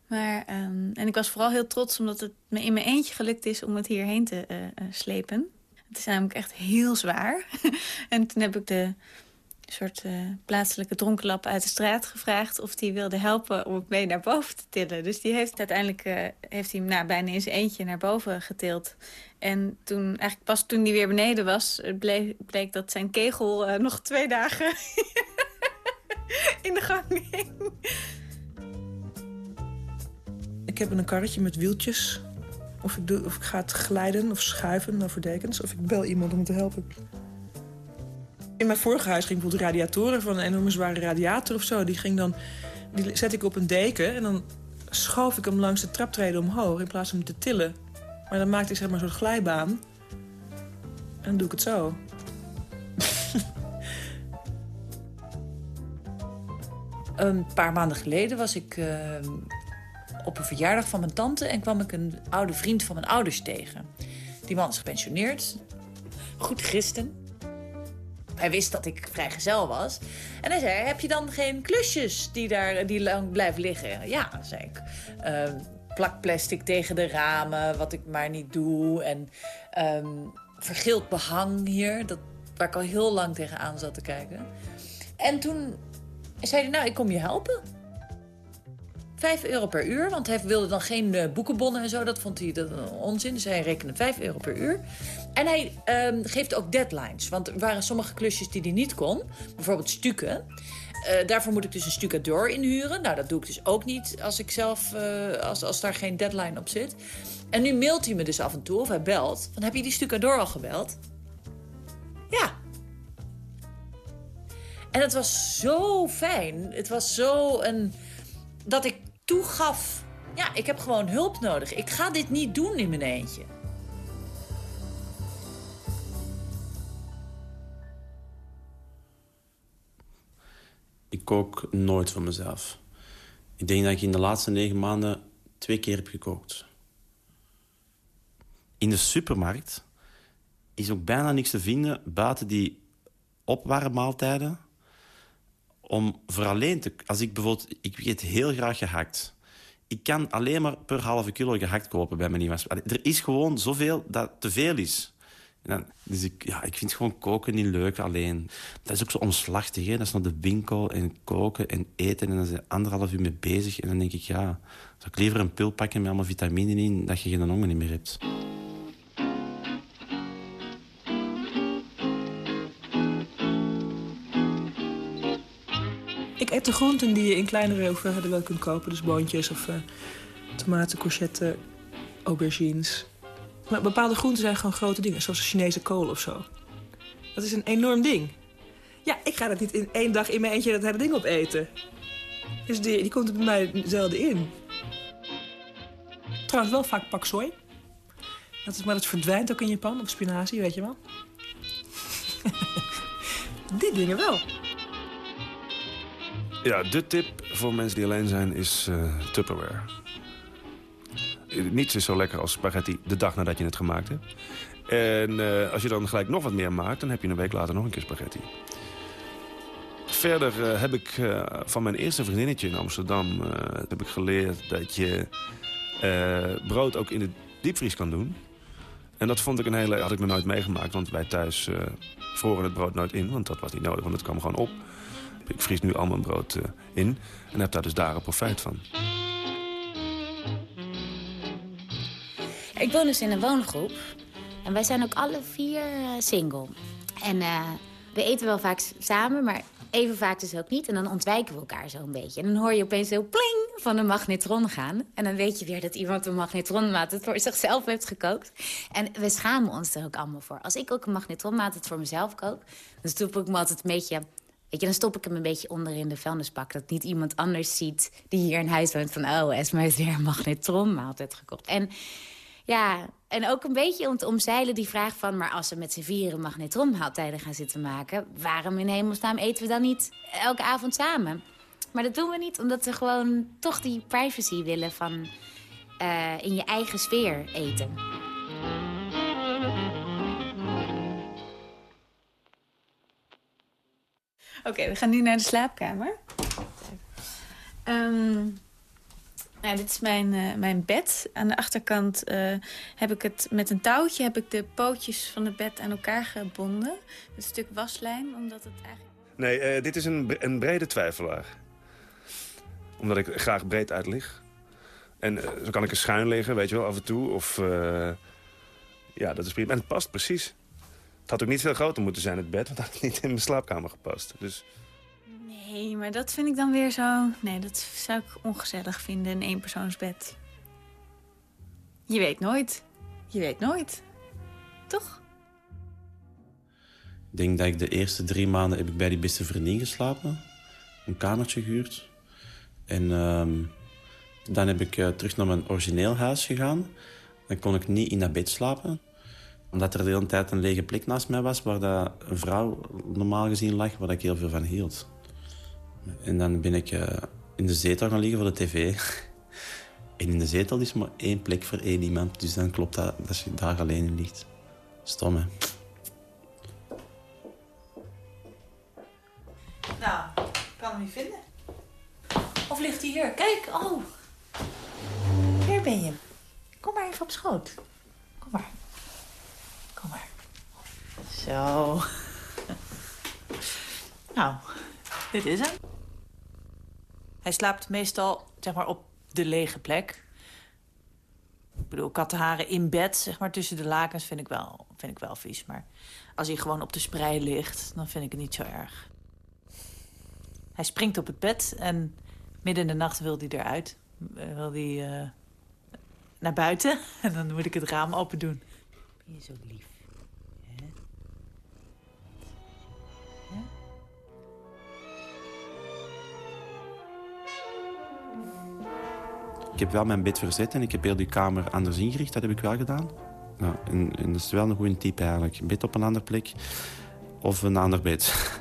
Maar, ehm, en ik was vooral heel trots omdat het me in mijn eentje gelukt is om het hierheen te slepen. Het is namelijk echt heel zwaar. en toen heb ik de soort eh, plaatselijke dronkenlap uit de straat gevraagd of die wilde helpen om het mee naar boven te tillen. Dus die heeft uiteindelijk eh, heeft hij hem nou, bijna in zijn eentje naar boven getild. En toen, eigenlijk pas toen hij weer beneden was, bleek, bleek dat zijn kegel eh, nog twee dagen in de gang hing. Ik heb een karretje met wieltjes. Of ik, doe, of ik ga het glijden of schuiven over dekens. Of ik bel iemand om te helpen. In mijn vorige huis ging bijvoorbeeld radiatoren van een enorme zware radiator of zo. Die ging dan, die zet ik op een deken en dan schoof ik hem langs de traptreden omhoog in plaats van hem te tillen. Maar dan maakte ik zeg maar soort glijbaan. En dan doe ik het zo. Een paar maanden geleden was ik eh, op een verjaardag van mijn tante... en kwam ik een oude vriend van mijn ouders tegen. Die man is gepensioneerd. Goed christen. Hij wist dat ik vrijgezel was. En hij zei, heb je dan geen klusjes die daar die lang blijven liggen? Ja, zei ik. Plak plastic tegen de ramen, wat ik maar niet doe. En ehm vergeeld behang hier, dat, waar ik al heel lang tegenaan zat te kijken. En toen zei hij, nou, ik kom je helpen. Vijf euro per uur, want hij wilde dan geen eh, boekenbonnen en zo. Dat vond hij dat een onzin, dus hij rekende vijf euro per uur. En hij ehm, geeft ook deadlines, want er waren sommige klusjes die hij niet kon. Bijvoorbeeld stukken. Eh, daarvoor moet ik dus een stucador inhuren. Nou, dat doe ik dus ook niet als, ik zelf, eh, als, als daar geen deadline op zit. En nu mailt hij me dus af en toe, of hij belt. Van, heb je die stucador al gebeld? Ja. En het was zo fijn. Het was zo een... Dat ik toegaf... Ja, ik heb gewoon hulp nodig. Ik ga dit niet doen in mijn eentje. Ik kook nooit voor mezelf. Ik denk dat ik in de laatste negen maanden twee keer heb gekookt. In de supermarkt is ook bijna niks te vinden buiten die opwarmmaaltijden. Om voor alleen te... Als ik bijvoorbeeld... Ik eet heel graag gehakt. Ik kan alleen maar per halve kilo gehakt kopen bij manier van. Er is gewoon zoveel dat te veel is. Dan- dus ik, ja, ik vind gewoon koken niet leuk alleen. Dat is ook zo omslachtig. Hè? Dat is naar de winkel en koken en eten. En dan zijn anderhalf uur mee bezig. En dan denk ik, ja, zou ik liever een pil pakken met allemaal vitamine in... dat je geen honger niet meer hebt. Ik eet de groenten die je in kleinere hoeveelheden wel kunt kopen. Dus boontjes of eh, tomaten, courgette, aubergines. Maar bepaalde groenten zijn gewoon grote dingen. Zoals Chinese kool of zo. Dat is een enorm ding. Ja, ik ga dat niet in één dag in mijn eentje dat hele ding opeten. Dus die, die komt er bij mij zelden in. Trouwens wel vaak pak sooi. Dat is, maar dat verdwijnt ook in je pan. Of spinazie, weet je wel. die dingen wel. Ja, de tip voor mensen die alleen zijn is eh, Tupperware. Niets is zo lekker als spaghetti de dag nadat je het gemaakt hebt. En eh, als je dan gelijk nog wat meer maakt... dan heb je een week later nog een keer spaghetti. Verder eh, heb ik van mijn eerste vriendinnetje in Amsterdam... heb ik geleerd dat je brood ook in de diepvries kan doen. En dat vond ik een hele... had ik nog nooit meegemaakt, want wij thuis vroren het brood nooit in. Want dat was niet nodig, want het kwam gewoon op. Ik vries nu al mijn brood eh, in en heb daar dus dagen profijt van. Ik woon dus in een woongroep. En wij zijn ook alle vier eh, single. En eh, we eten wel vaak samen, maar even vaak dus ook niet. En dan ontwijken we elkaar zo een beetje. En dan hoor je opeens zo pling van een magnetron gaan. En dan weet je weer dat iemand een magnetronmaat voor zichzelf heeft gekookt. En we schamen ons er ook allemaal voor. Als ik ook een magnetronmaat het voor mezelf kook... dan stop ik me altijd een beetje... Dan stop ik hem een beetje onder in de vuilnisbak. Dat niet iemand anders ziet die hier in huis woont van... oh, Esma heeft weer een magnetronmaaltijd gekocht. En ja, en ook een beetje om te omzeilen die vraag van... maar als we met z'n vieren magnetronmaaltijden gaan zitten maken... waarom in hemelsnaam eten we dan niet elke avond samen? Maar dat doen we niet, omdat we gewoon toch die privacy willen van... eh, in je eigen sfeer eten. Oké, we gaan nu naar de slaapkamer. Nou, dit is mijn, eh, mijn bed. Aan de achterkant eh, heb ik het met een touwtje heb ik de pootjes van het bed aan elkaar gebonden. Een stuk waslijm, omdat het eigenlijk... Nee, eh, dit is een, een brede twijfelaar. Omdat ik graag breed uitlig. En zo kan ik er schuin liggen, weet je wel, af en toe. Of, ja, dat is prima. En het past precies. Het had ook niet veel groter moeten zijn, het bed. Want het had niet in mijn slaapkamer gepast. Dus Nee, maar dat vind ik dan weer zo... Nee, dat zou ik ongezellig vinden, een eenpersoonsbed. Je weet nooit. Je weet nooit. Toch? Ik denk dat ik de eerste drie maanden heb ik bij die beste vriendin geslapen. Een kamertje gehuurd. En ehm, dan heb ik eh, terug naar mijn origineel huis gegaan. Dan kon ik niet in dat bed slapen. Omdat er de hele tijd een lege plek naast mij was... waar dat een vrouw normaal gezien lag, waar ik heel veel van hield. En dan ben ik eh, in de zetel gaan liggen voor de tv. en in de zetel is maar één plek voor één iemand. Dus dan klopt dat dat je daar alleen in ligt. Stom, hè? Nou, ik kan hem niet vinden. Of ligt hij hier? Kijk, oh. Hier ben je. Kom maar even op schoot. Kom maar. Kom maar. Zo. nou, dit is hem. Hij slaapt meestal, zeg maar, op de lege plek. Ik bedoel, kattenharen in bed, zeg maar, tussen de lakens vind ik wel, vind ik wel vies. Maar als hij gewoon op de sprei ligt, dan vind ik het niet zo erg. Hij springt op het bed en midden in de nacht wil hij eruit. Eh, Wil hij eh, naar buiten en dan moet ik het raam open doen. Je zo lief? Ik heb wel mijn bed verzet en ik heb heel die kamer anders ingericht. Dat heb ik wel gedaan. Ja, en, dat is wel een goede tip eigenlijk. Een bed op een andere plek of een ander bed.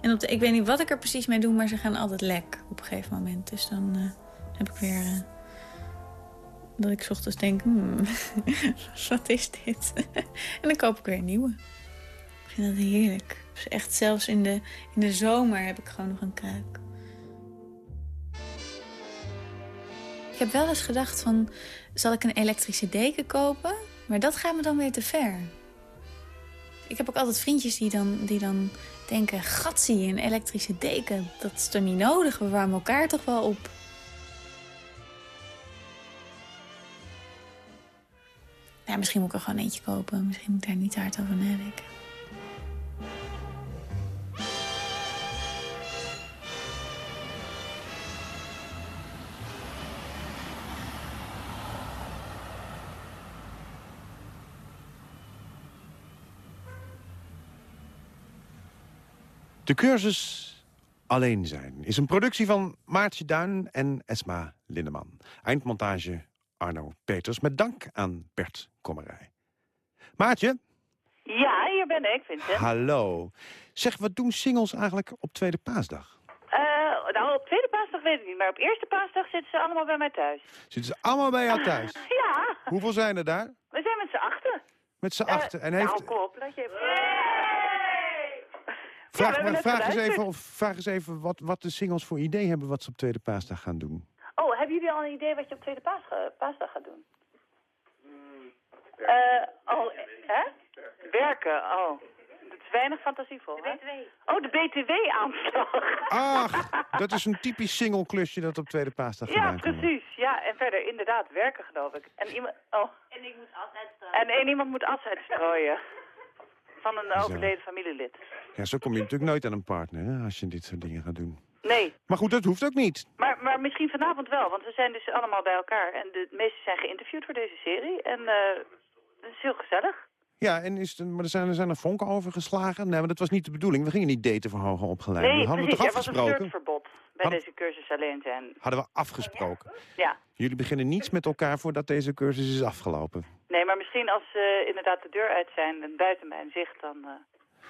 En op de, ik weet niet wat ik er precies mee doe, maar ze gaan altijd lek op een gegeven moment. Dus dan eh, heb ik weer... eh, dat ik ochtends denk, hmm, wat is dit? en dan koop ik weer een nieuwe. Ik vind dat heerlijk. Dus echt zelfs in de, in de zomer heb ik gewoon nog een kruik. Heb wel eens gedacht van, zal ik een elektrische deken kopen? Maar dat gaat me dan weer te ver. Ik heb ook altijd vriendjes die dan, die dan denken... gatsie, een elektrische deken, dat is toch niet nodig? We warmen elkaar toch wel op? Ja, misschien moet ik er gewoon eentje kopen. Misschien moet ik daar niet hard over nadenken. De cursus Alleen zijn is een productie van Maartje Duin en Esma Lindeman. Eindmontage Arno Peters met dank aan Bert Kommerij. Maartje, Ja, hier ben ik, Vincent. hallo. Zeg, wat doen singles eigenlijk op Tweede Paasdag? Eh, nou, op tweede paasdag weet ik niet, maar op eerste paasdag zitten ze allemaal bij mij thuis. Zitten ze allemaal bij jou thuis? Ja, Hoeveel zijn er daar? we zijn met z'n achten. Met z'n Eh, achten. En Nou, heeft... kom op, laat je even... Vraag, maar net vraag, eens even, of, vraag eens even wat, wat de singles voor idee hebben wat ze op Tweede Paasdag gaan doen. Oh, hebben jullie al een idee wat je op tweede paas, paasdag gaat doen? Eh, oh, hè? Werken, oh. Dat is weinig fantasievol, hè? Oh, de BTW-aanslag. Ach, dat is een typisch single klusje dat op Tweede Paasdag Ja, gedaan worden. precies. Ja, en verder inderdaad werken, geloof ik. En iemand... Oh. En ik moet as uitstrooien. En één iemand moet as uitstrooien. Van een overleden familielid. Ja, zo kom je natuurlijk nooit aan een partner hè, als je dit soort dingen gaat doen. Nee, Maar goed, dat hoeft ook niet. maar, maar misschien vanavond wel, want we zijn dus allemaal bij elkaar. En de meesten zijn geïnterviewd voor deze serie. En het is heel gezellig. Ja, en is het, maar er zijn, er zijn er vonken over geslagen. Nee, maar dat was niet de bedoeling. We gingen niet daten voor hoger opgeleiden. nee, dat hadden we precies. toch Er was een afgesproken? Bij Hadden- deze cursus alleen zijn. Hadden we afgesproken. Ja. Jullie beginnen niets met elkaar voordat deze cursus is afgelopen. Nee, maar misschien als ze inderdaad de deur uit zijn en buiten mijn zicht, dan eh,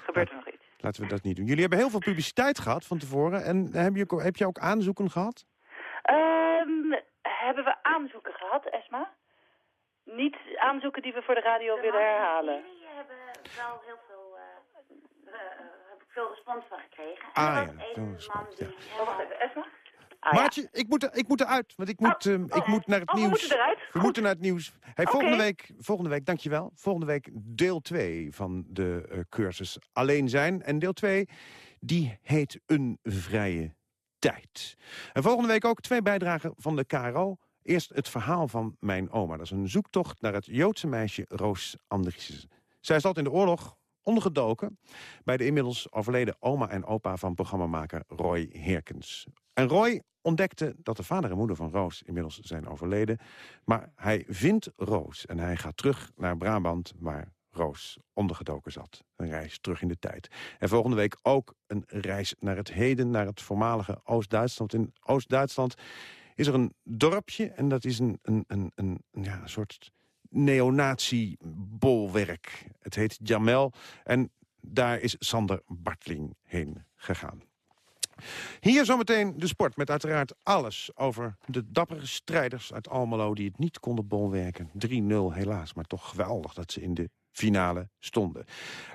gebeurt er nog iets. Laten we dat niet doen. Jullie hebben heel veel publiciteit gehad van tevoren. En heb je, ook- heb je ook aanzoeken gehad? Ehm, hebben we aanzoeken gehad, Esma? Niet aanzoeken die we voor de radio willen herhalen. Jullie hebben wel heel veel, eh, eh, veel respons van gekregen. Ah er was is man die ja. Oh, wacht even, Esma? Maartje, ik, moet er, ik moet eruit, want ik moet, ehm, ik moet naar het Oh, we nieuws. moeten eruit? We Goed. moeten naar het nieuws. Hey, volgende, week, volgende week, dankjewel. Volgende week deel 2 van de eh, cursus Alleen zijn. En deel 2, die heet Een Vrije Tijd. En volgende week ook twee bijdragen van de KRO. Eerst het verhaal van mijn oma. Dat is een zoektocht naar het Joodse meisje Roos Andriessen. Zij zat in de oorlog ondergedoken bij de inmiddels overleden oma en opa van programmamaker Roy Herkens. En Roy ontdekte dat de vader en moeder van Roos inmiddels zijn overleden. Maar hij vindt Roos en hij gaat terug naar Brabant waar Roos ondergedoken zat. Een reis terug in de tijd. En volgende week ook een reis naar het heden, naar het voormalige Oost-Duitsland. In Oost-Duitsland is er een dorpje en dat is een, een, een, een, ja, een soort neonazi-bolwerk. Het heet Jamel en daar is Sander Bartling heen gegaan. Hier zometeen de sport met uiteraard alles over de dappere strijders uit Almelo... die het niet konden bolwerken. 3-0 helaas, maar toch geweldig dat ze in de finale stonden.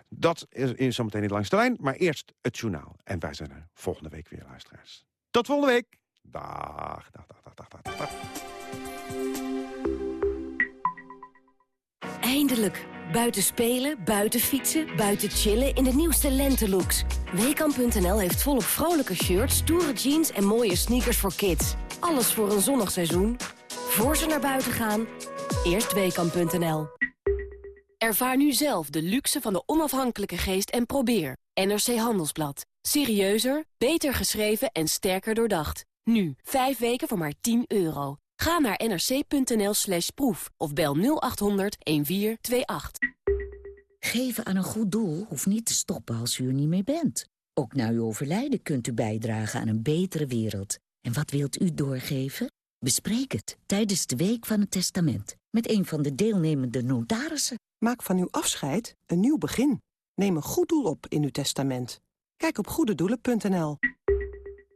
Dat is, zometeen langs de lijn, maar eerst het journaal. En wij zijn er volgende week weer, luisteraars. Tot volgende week. Dag, dag, dag, dag, dag. dag. Eindelijk. Buiten spelen, buiten fietsen, buiten chillen in de nieuwste lentelooks. Weekamp.nl heeft volop vrolijke shirts, stoere jeans en mooie sneakers voor kids. Alles voor een zonnig seizoen. Voor ze naar buiten gaan, eerst Weekamp.nl. Ervaar nu zelf de luxe van de onafhankelijke geest en probeer. NRC Handelsblad. Serieuzer, beter geschreven en sterker doordacht. Nu, 5 weken voor maar 10 euro. Ga naar nrc.nl slash proef of bel 0800 1428. Geven aan een goed doel hoeft niet te stoppen als u er niet meer bent. Ook na uw overlijden kunt u bijdragen aan een betere wereld. En wat wilt u doorgeven? Bespreek het tijdens de Week van het Testament... met een van de deelnemende notarissen. Maak van uw afscheid een nieuw begin. Neem een goed doel op in uw testament. Kijk op goededoelen.nl.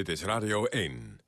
Dit is Radio 1.